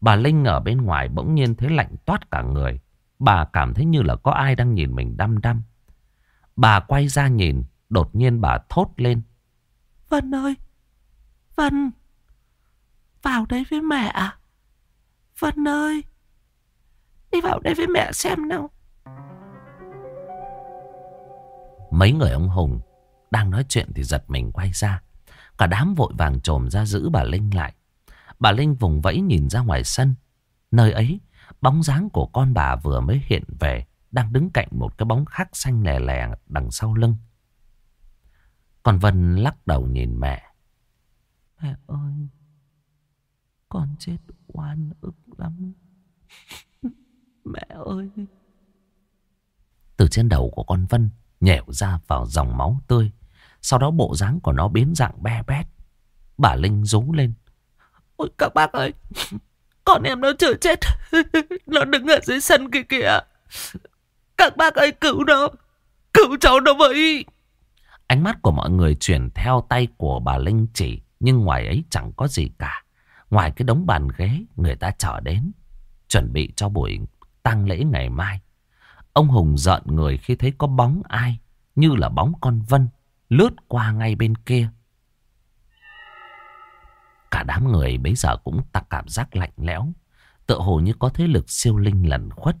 Bà Linh ở bên ngoài bỗng nhiên thấy lạnh toát cả người. Bà cảm thấy như là có ai đang nhìn mình đăm đăm. Bà quay ra nhìn, đột nhiên bà thốt lên.
Vân ơi! Vân! Vào đây với mẹ Vân ơi! Đi vào đây với mẹ xem nào.
Mấy người ông Hùng đang nói chuyện thì giật mình quay ra. Cả đám vội vàng trồm ra giữ bà Linh lại. Bà Linh vùng vẫy nhìn ra ngoài sân. Nơi ấy, bóng dáng của con bà vừa mới hiện về, đang đứng cạnh một cái bóng khác xanh lè lè đằng sau lưng. Còn Vân lắc đầu nhìn mẹ.
Mẹ ơi, con chết oan ức lắm. Mẹ ơi.
Từ trên đầu của con Vân nhẻo ra vào dòng máu tươi. Sau đó bộ dáng của nó biến dạng be bét. Bà Linh rú lên.
Ôi các bác ơi. Con em nó chờ chết. Nó đứng ở dưới sân kia kìa. Các bác ơi, cứu nó. Cứu cháu nó với.
Ánh mắt của mọi người chuyển theo tay của bà Linh chỉ. Nhưng ngoài ấy chẳng có gì cả. Ngoài cái đống bàn ghế, người ta trở đến. Chuẩn bị cho buổi tang lễ ngày mai. Ông Hùng giận người khi thấy có bóng ai. Như là bóng con Vân lướt qua ngay bên kia. Cả đám người bây giờ cũng tặc cảm giác lạnh lẽo, tựa hồ như có thế lực siêu linh lẩn khuất.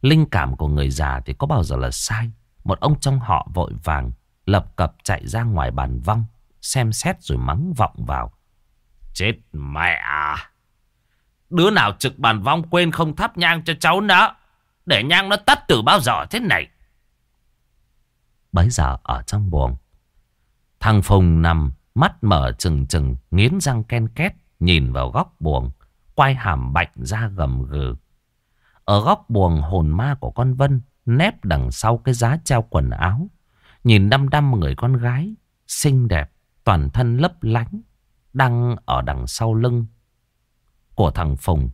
Linh cảm của người già thì có bao giờ là sai. Một ông trong họ vội vàng, lập cập chạy ra ngoài bàn vong, xem xét rồi mắng vọng vào. Chết mẹ à! Đứa nào trực bàn vong quên không thắp nhang cho cháu nó, để nhang nó tắt từ bao giờ thế này. Bấy giờ ở trong buồng Thằng Phùng nằm Mắt mở trừng trừng, Nghiến răng ken két, Nhìn vào góc buồng Quay hàm bạch ra gầm gừ Ở góc buồng hồn ma của con Vân, Nép đằng sau cái giá treo quần áo, Nhìn đăm đăm người con gái, Xinh đẹp, Toàn thân lấp lánh, Đang ở đằng sau lưng Của thằng Phùng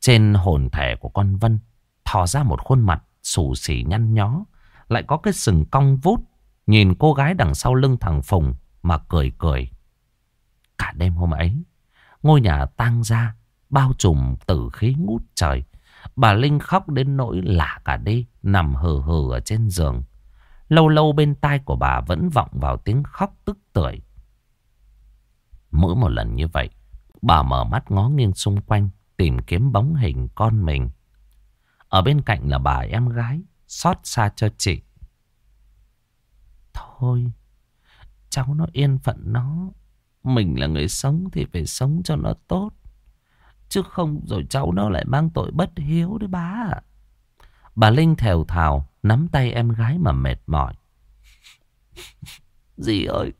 Trên hồn thể của con Vân, Thò ra một khuôn mặt xù xỉ nhăn nhó, lại có cái sừng cong vút. Nhìn cô gái đằng sau lưng thằng Phùng mà cười cười. Cả đêm hôm ấy, ngôi nhà tang ra, bao trùm tử khí ngút trời. Bà Linh khóc đến nỗi lạ cả đi, nằm hờ hờ ở trên giường. Lâu lâu bên tai của bà vẫn vọng vào tiếng khóc tức tưởi. Mỗi một lần như vậy, bà mở mắt ngó nghiêng xung quanh, tìm kiếm bóng hình con mình. Ở bên cạnh là bà em gái, xót xa cho chị. Thôi, cháu nó yên phận nó. Mình là người sống thì phải sống cho nó tốt. Chứ không rồi cháu nó lại mang tội bất hiếu đấy bá Bà Linh thèo thào, nắm tay em gái mà mệt mỏi.
Dì ơi,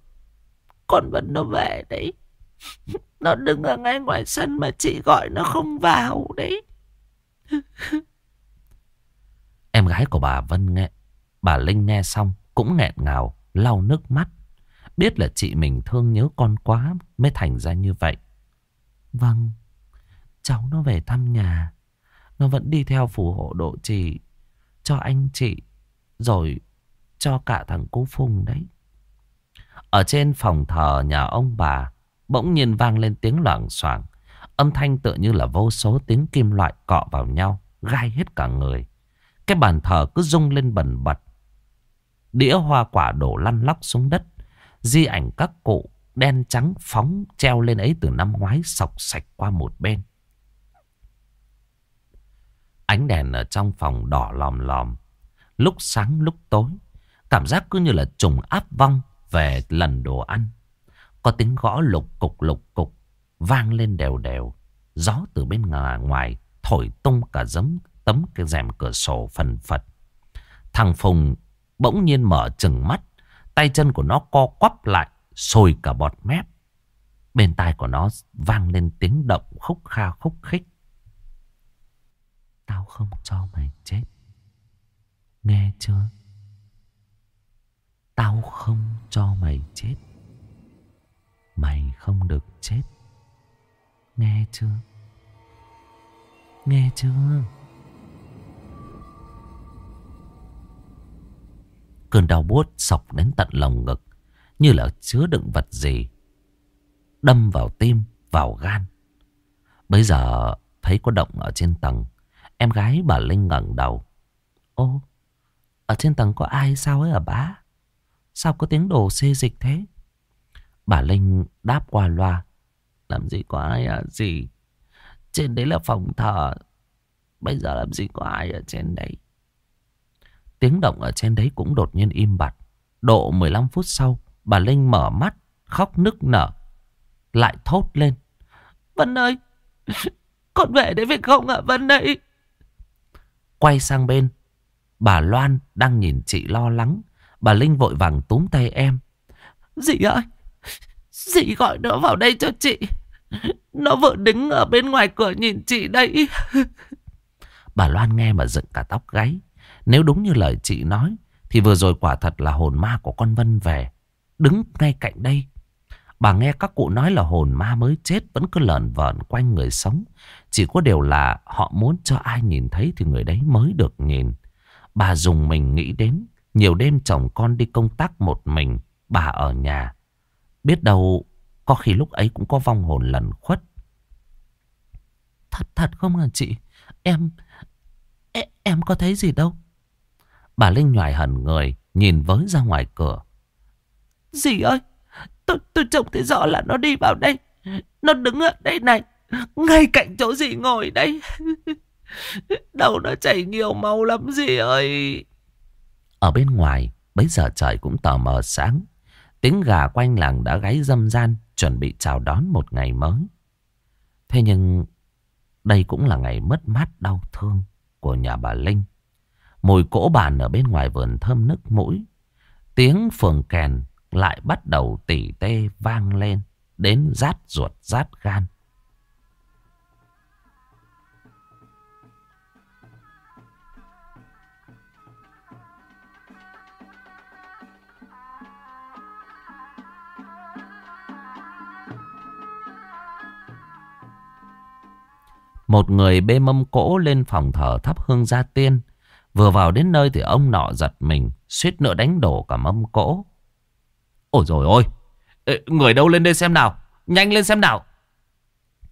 con vẫn nó về đấy. Nó đứng ở ngay ngoài sân mà chị gọi nó không vào đấy.
Em gái của bà Vân nghe, bà Linh nghe xong cũng nghẹn ngào, lau nước mắt. Biết là chị mình thương nhớ con quá mới thành ra như vậy. Vâng, cháu nó về thăm nhà. Nó vẫn đi theo phù hộ độ trì cho anh chị, rồi cho cả thằng cô Phùng đấy. Ở trên phòng thờ nhà ông bà, bỗng nhiên vang lên tiếng loảng xoảng. Âm thanh tựa như là vô số tiếng kim loại cọ vào nhau, gai hết cả người. Cái bàn thờ cứ rung lên bần bật. Đĩa hoa quả đổ lăn lóc xuống đất. Di ảnh các cụ đen trắng phóng treo lên ấy từ năm ngoái sọc sạch qua một bên. Ánh đèn ở trong phòng đỏ lòm lòm. Lúc sáng lúc tối. Cảm giác cứ như là trùng áp vong về lần đồ ăn. Có tiếng gõ lục cục lục cục vang lên đều đều. Gió từ bên ngoài, ngoài thổi tung cả giấm tấm cái rèm cửa sổ phần phật. Thằng Phùng bỗng nhiên mở chừng mắt. Tay chân của nó co quắp lại, sồi cả bọt mép. Bên tai của nó vang lên tiếng động khúc kha khúc khích. Tao không cho mày chết. Nghe chưa? Tao không cho mày chết. Mày không được chết. Nghe chưa? Nghe chưa? Cơn đau buốt sọc đến tận lồng ngực Như là chứa đựng vật gì Đâm vào tim, vào gan. Bây giờ thấy có động ở trên tầng Em gái bà Linh ngẩng đầu. Ô, ở trên tầng có ai sao ấy à bá? Sao có tiếng đồ xê dịch thế? Bà Linh đáp qua loa. Làm gì có ai à gì? Trên đấy là phòng thờ. Bây giờ làm gì có ai ở trên đấy? Tiếng động ở trên đấy cũng đột nhiên im bặt. Độ 15 phút sau, bà Linh mở mắt, khóc nức nở. Lại thốt lên. Vân ơi, con về đấy phải không ạ Vân ơi? Quay sang bên, bà Loan đang nhìn chị lo lắng. Bà Linh vội vàng túm tay em. Dì ơi, dì gọi nó vào đây cho chị. Nó vừa đứng ở bên ngoài cửa nhìn chị đây. Bà Loan nghe mà dựng cả tóc gáy. Nếu đúng như lời chị nói Thì vừa rồi quả thật là hồn ma của con Vân về. Đứng ngay cạnh đây. Bà nghe các cụ nói là hồn ma mới chết Vẫn cứ lợn vợn quanh người sống. Chỉ có điều là họ muốn cho ai nhìn thấy Thì người đấy mới được nhìn. Bà dùng mình nghĩ đến Nhiều đêm chồng con đi công tác một mình Bà ở nhà. Biết đâu có khi lúc ấy cũng có vong hồn lần khuất. Thật thật không hả chị? Em Em, em có thấy gì đâu? Bà Linh nhòi hẳn người, nhìn với ra ngoài cửa. Dì ơi, tôi, tôi trông thấy rõ là nó đi vào đây. Nó đứng ở đây này, ngay cạnh chỗ dì ngồi đây. Đầu nó chảy nhiều máu lắm dì ơi. Ở bên ngoài, bấy giờ trời cũng tờ mờ sáng. Tiếng gà quanh làng đã gáy dâm gian, chuẩn bị chào đón một ngày mới. Thế nhưng, đây cũng là ngày mất mát đau thương của nhà bà Linh. Mùi cỗ bàn ở bên ngoài vườn thơm nức mũi. Tiếng phường kèn lại bắt đầu tỉ tê vang lên. Đến rát ruột, rát gan. Một người bê mâm cỗ lên phòng thờ thắp hương gia tiên. Vừa vào đến nơi thì ông nọ giật mình, suýt nữa đánh đổ cả mâm cỗ. Ôi rồi ôi, Ê, người đâu lên đây xem nào, nhanh lên xem nào.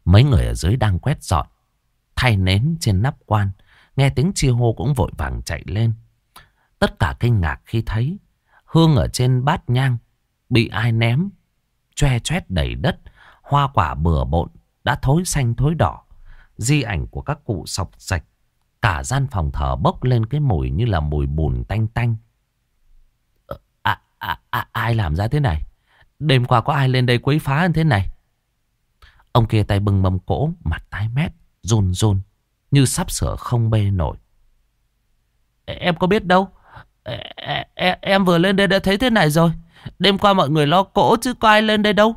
Mấy người ở dưới đang quét dọn, thay nến trên nắp quan, nghe tiếng chi hô cũng vội vàng chạy lên. Tất cả kinh ngạc khi thấy hương ở trên bát nhang bị ai ném, choe choét đầy đất, hoa quả bừa bộn đã thối xanh thối đỏ. Di ảnh của các cụ sọc sạch Cả gian phòng thở bốc lên cái mùi như là mùi bùn tanh tanh. À, à, à, ai làm ra thế này? Đêm qua có ai lên đây quấy phá như thế này? Ông kia tay bưng mâm cỗ, mặt tái mét, run run, như sắp sửa không bê nổi. Em có biết đâu. Em, em vừa lên đây đã thấy thế này rồi. Đêm qua mọi người lo cỗ chứ có ai lên đây đâu.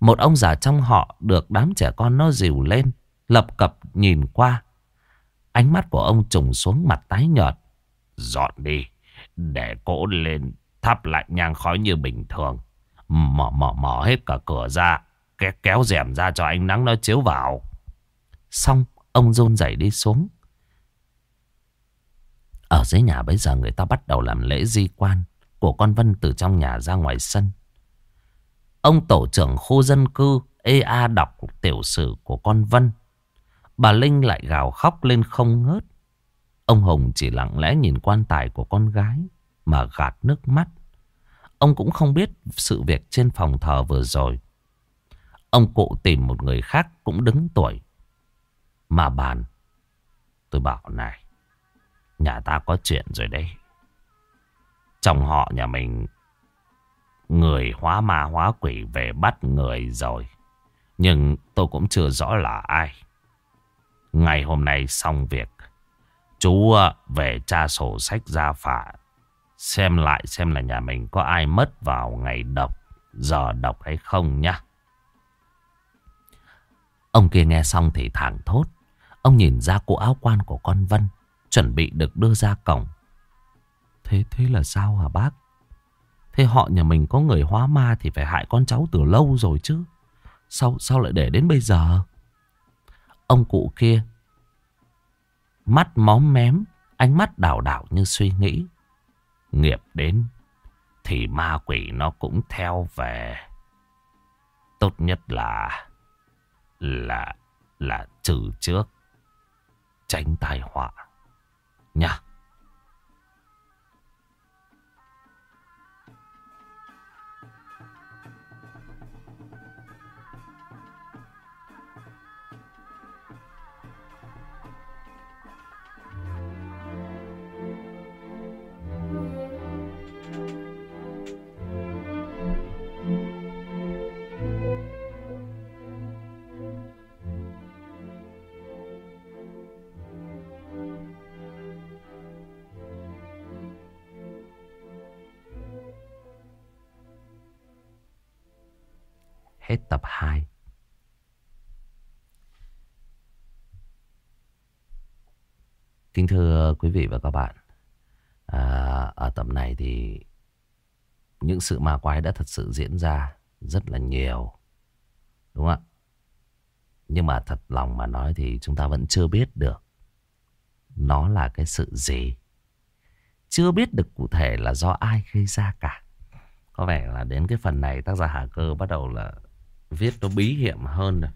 Một ông già trong họ được đám trẻ con nó dìu lên, lập cập nhìn qua. Ánh mắt của ông trùng xuống mặt tái nhợt.
Dọn đi. Để cỗ lên thắp lại nhang khói như bình thường. Mở mở mở hết cả cửa ra. Kéo, kéo rèm ra cho ánh nắng nó chiếu vào.
Xong ông rôn dậy đi xuống. Ở dưới nhà bây giờ người ta bắt đầu làm lễ di quan của con Vân từ trong nhà ra ngoài sân. Ông tổ trưởng khu dân cư EA đọc tiểu sử của con Vân. Bà Linh lại gào khóc lên không ngớt. Ông Hùng chỉ lặng lẽ nhìn quan tài của con gái mà gạt nước mắt. Ông cũng không biết sự việc trên phòng thờ vừa rồi. Ông cụ tìm một người khác cũng đứng tuổi. Mà bàn. Tôi bảo này. Nhà ta có chuyện rồi đấy. Trong họ nhà mình, Người hóa ma hóa quỷ về bắt người rồi Nhưng tôi cũng chưa rõ là ai Ngày hôm nay xong việc Chú ờ, về tra sổ sách gia phả Xem lại xem là nhà mình có ai mất vào ngày độc Giờ độc hay không nhá Ông kia nghe xong thì thẳng thốt Ông nhìn ra cụ áo quan của con Vân, Chuẩn bị được đưa ra cổng Thế thế là sao hả bác? Thế họ nhà mình có người hóa ma thì phải hại con cháu từ lâu rồi chứ. Sao sao lại để đến bây giờ? Ông cụ kia mắt móm mém, ánh mắt đảo đảo như suy nghĩ. Nghiệp đến thì ma quỷ nó cũng theo về. Tốt nhất là là là trừ trước tránh tai họa nha. Hết tập 2 Kính thưa quý vị và các bạn à, Ở tập này thì Những sự ma quái đã thật sự diễn ra Rất là nhiều Đúng không ạ? Nhưng mà thật lòng mà nói thì chúng ta vẫn chưa biết được Nó là cái sự gì. Chưa biết được cụ thể là do ai gây ra cả. Có vẻ là đến cái phần này tác giả Hà Cơ bắt đầu là viết nó bí hiểm hơn rồi.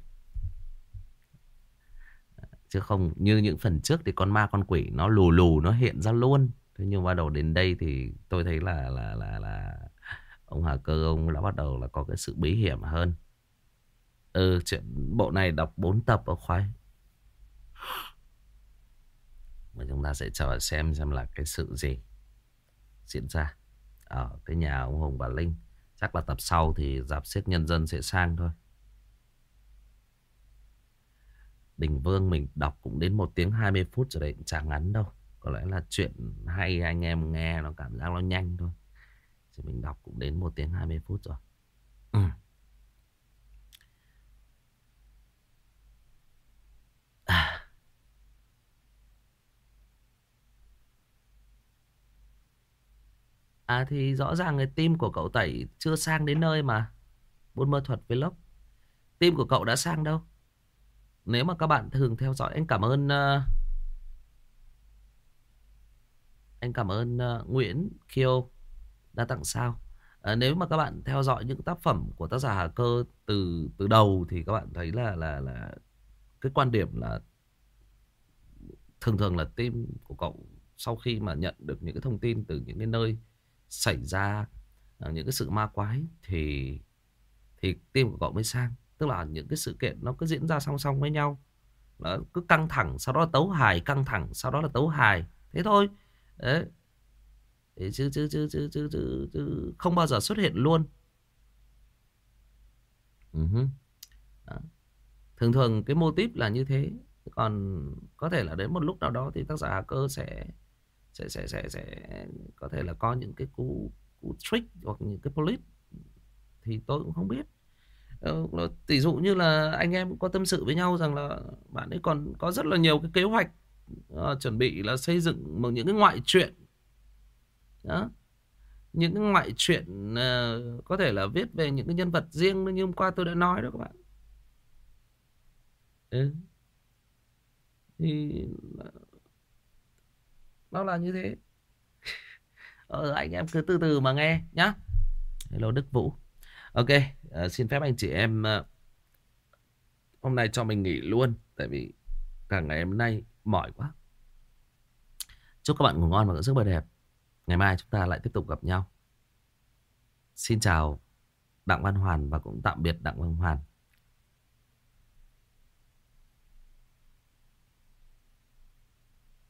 Chứ không như những phần trước thì con ma con quỷ nó lù lù nó hiện ra luôn. Thế nhưng bắt đầu đến đây thì tôi thấy là là là là ông Hà Cơ ông đã bắt đầu là có cái sự bí hiểm hơn. Ừ, chuyện bộ này đọc 4 tập ở khoái. Và chúng ta sẽ chờ xem xem là cái sự gì diễn ra ở cái nhà ông Hùng bà Linh. Chắc là tập sau thì dạp xiếc nhân dân sẽ sang thôi. Đình Vương mình đọc cũng đến 1 tiếng 20 phút rồi đấy, chẳng ngắn đâu. Có lẽ là chuyện hay anh em nghe nó cảm giác nó nhanh thôi. Thì mình đọc cũng đến 1 tiếng 20 phút rồi. Ừ. À thì rõ ràng cái team của cậu Tẩy chưa sang đến nơi mà. Buôn mơ thuật vlog. Team của cậu đã sang đâu? Nếu mà các bạn thường theo dõi anh cảm ơn uh, anh cảm ơn uh, Nguyễn Kiêu đã tặng sao. À, nếu mà các bạn theo dõi những tác phẩm của tác giả Hà Cơ từ từ đầu thì các bạn thấy là là là cái quan điểm là thường thường là team của cậu sau khi mà nhận được những cái thông tin từ những cái nơi xảy ra ờ, những cái sự ma quái thì thì tim của cậu mới sang. Tức là những cái sự kiện nó cứ diễn ra song song với nhau. Nó cứ căng thẳng sau đó là tấu hài căng thẳng sau đó là tấu hài. Thế thôi. Đấy. Chứ, chứ, chứ, chứ, chứ, chứ, chứ không bao giờ xuất hiện luôn. Uh-huh. thường thường cái mô típ là như thế. Còn có thể là đến một lúc nào đó thì tác giả cơ sẽ sẽ sẽ sẽ sẽ có thể là có những cái cú cú trick hoặc những cái police thì tôi cũng không biết. Ờ, Tỷ dụ như là anh em có tâm sự với nhau rằng là bạn ấy còn có rất là nhiều cái kế hoạch uh, chuẩn bị là xây dựng một những cái ngoại truyện. Đó. Những cái ngoại truyện uh, có thể là viết về những cái nhân vật riêng như hôm qua tôi đã nói đó các bạn. Ừ. thì nó là như thế. Ờ, anh em cứ từ từ mà nghe nhá. Hello Đức Vũ. Ok uh, xin phép anh chị em uh, hôm nay cho mình nghỉ luôn tại vì cả ngày hôm nay mỏi quá. Chúc các bạn ngủ ngon và ngủ giấc mơ đẹp. Ngày mai chúng ta lại tiếp tục gặp nhau. Xin chào Đặng Văn Hoàn và cũng tạm biệt Đặng Văn Hoàn.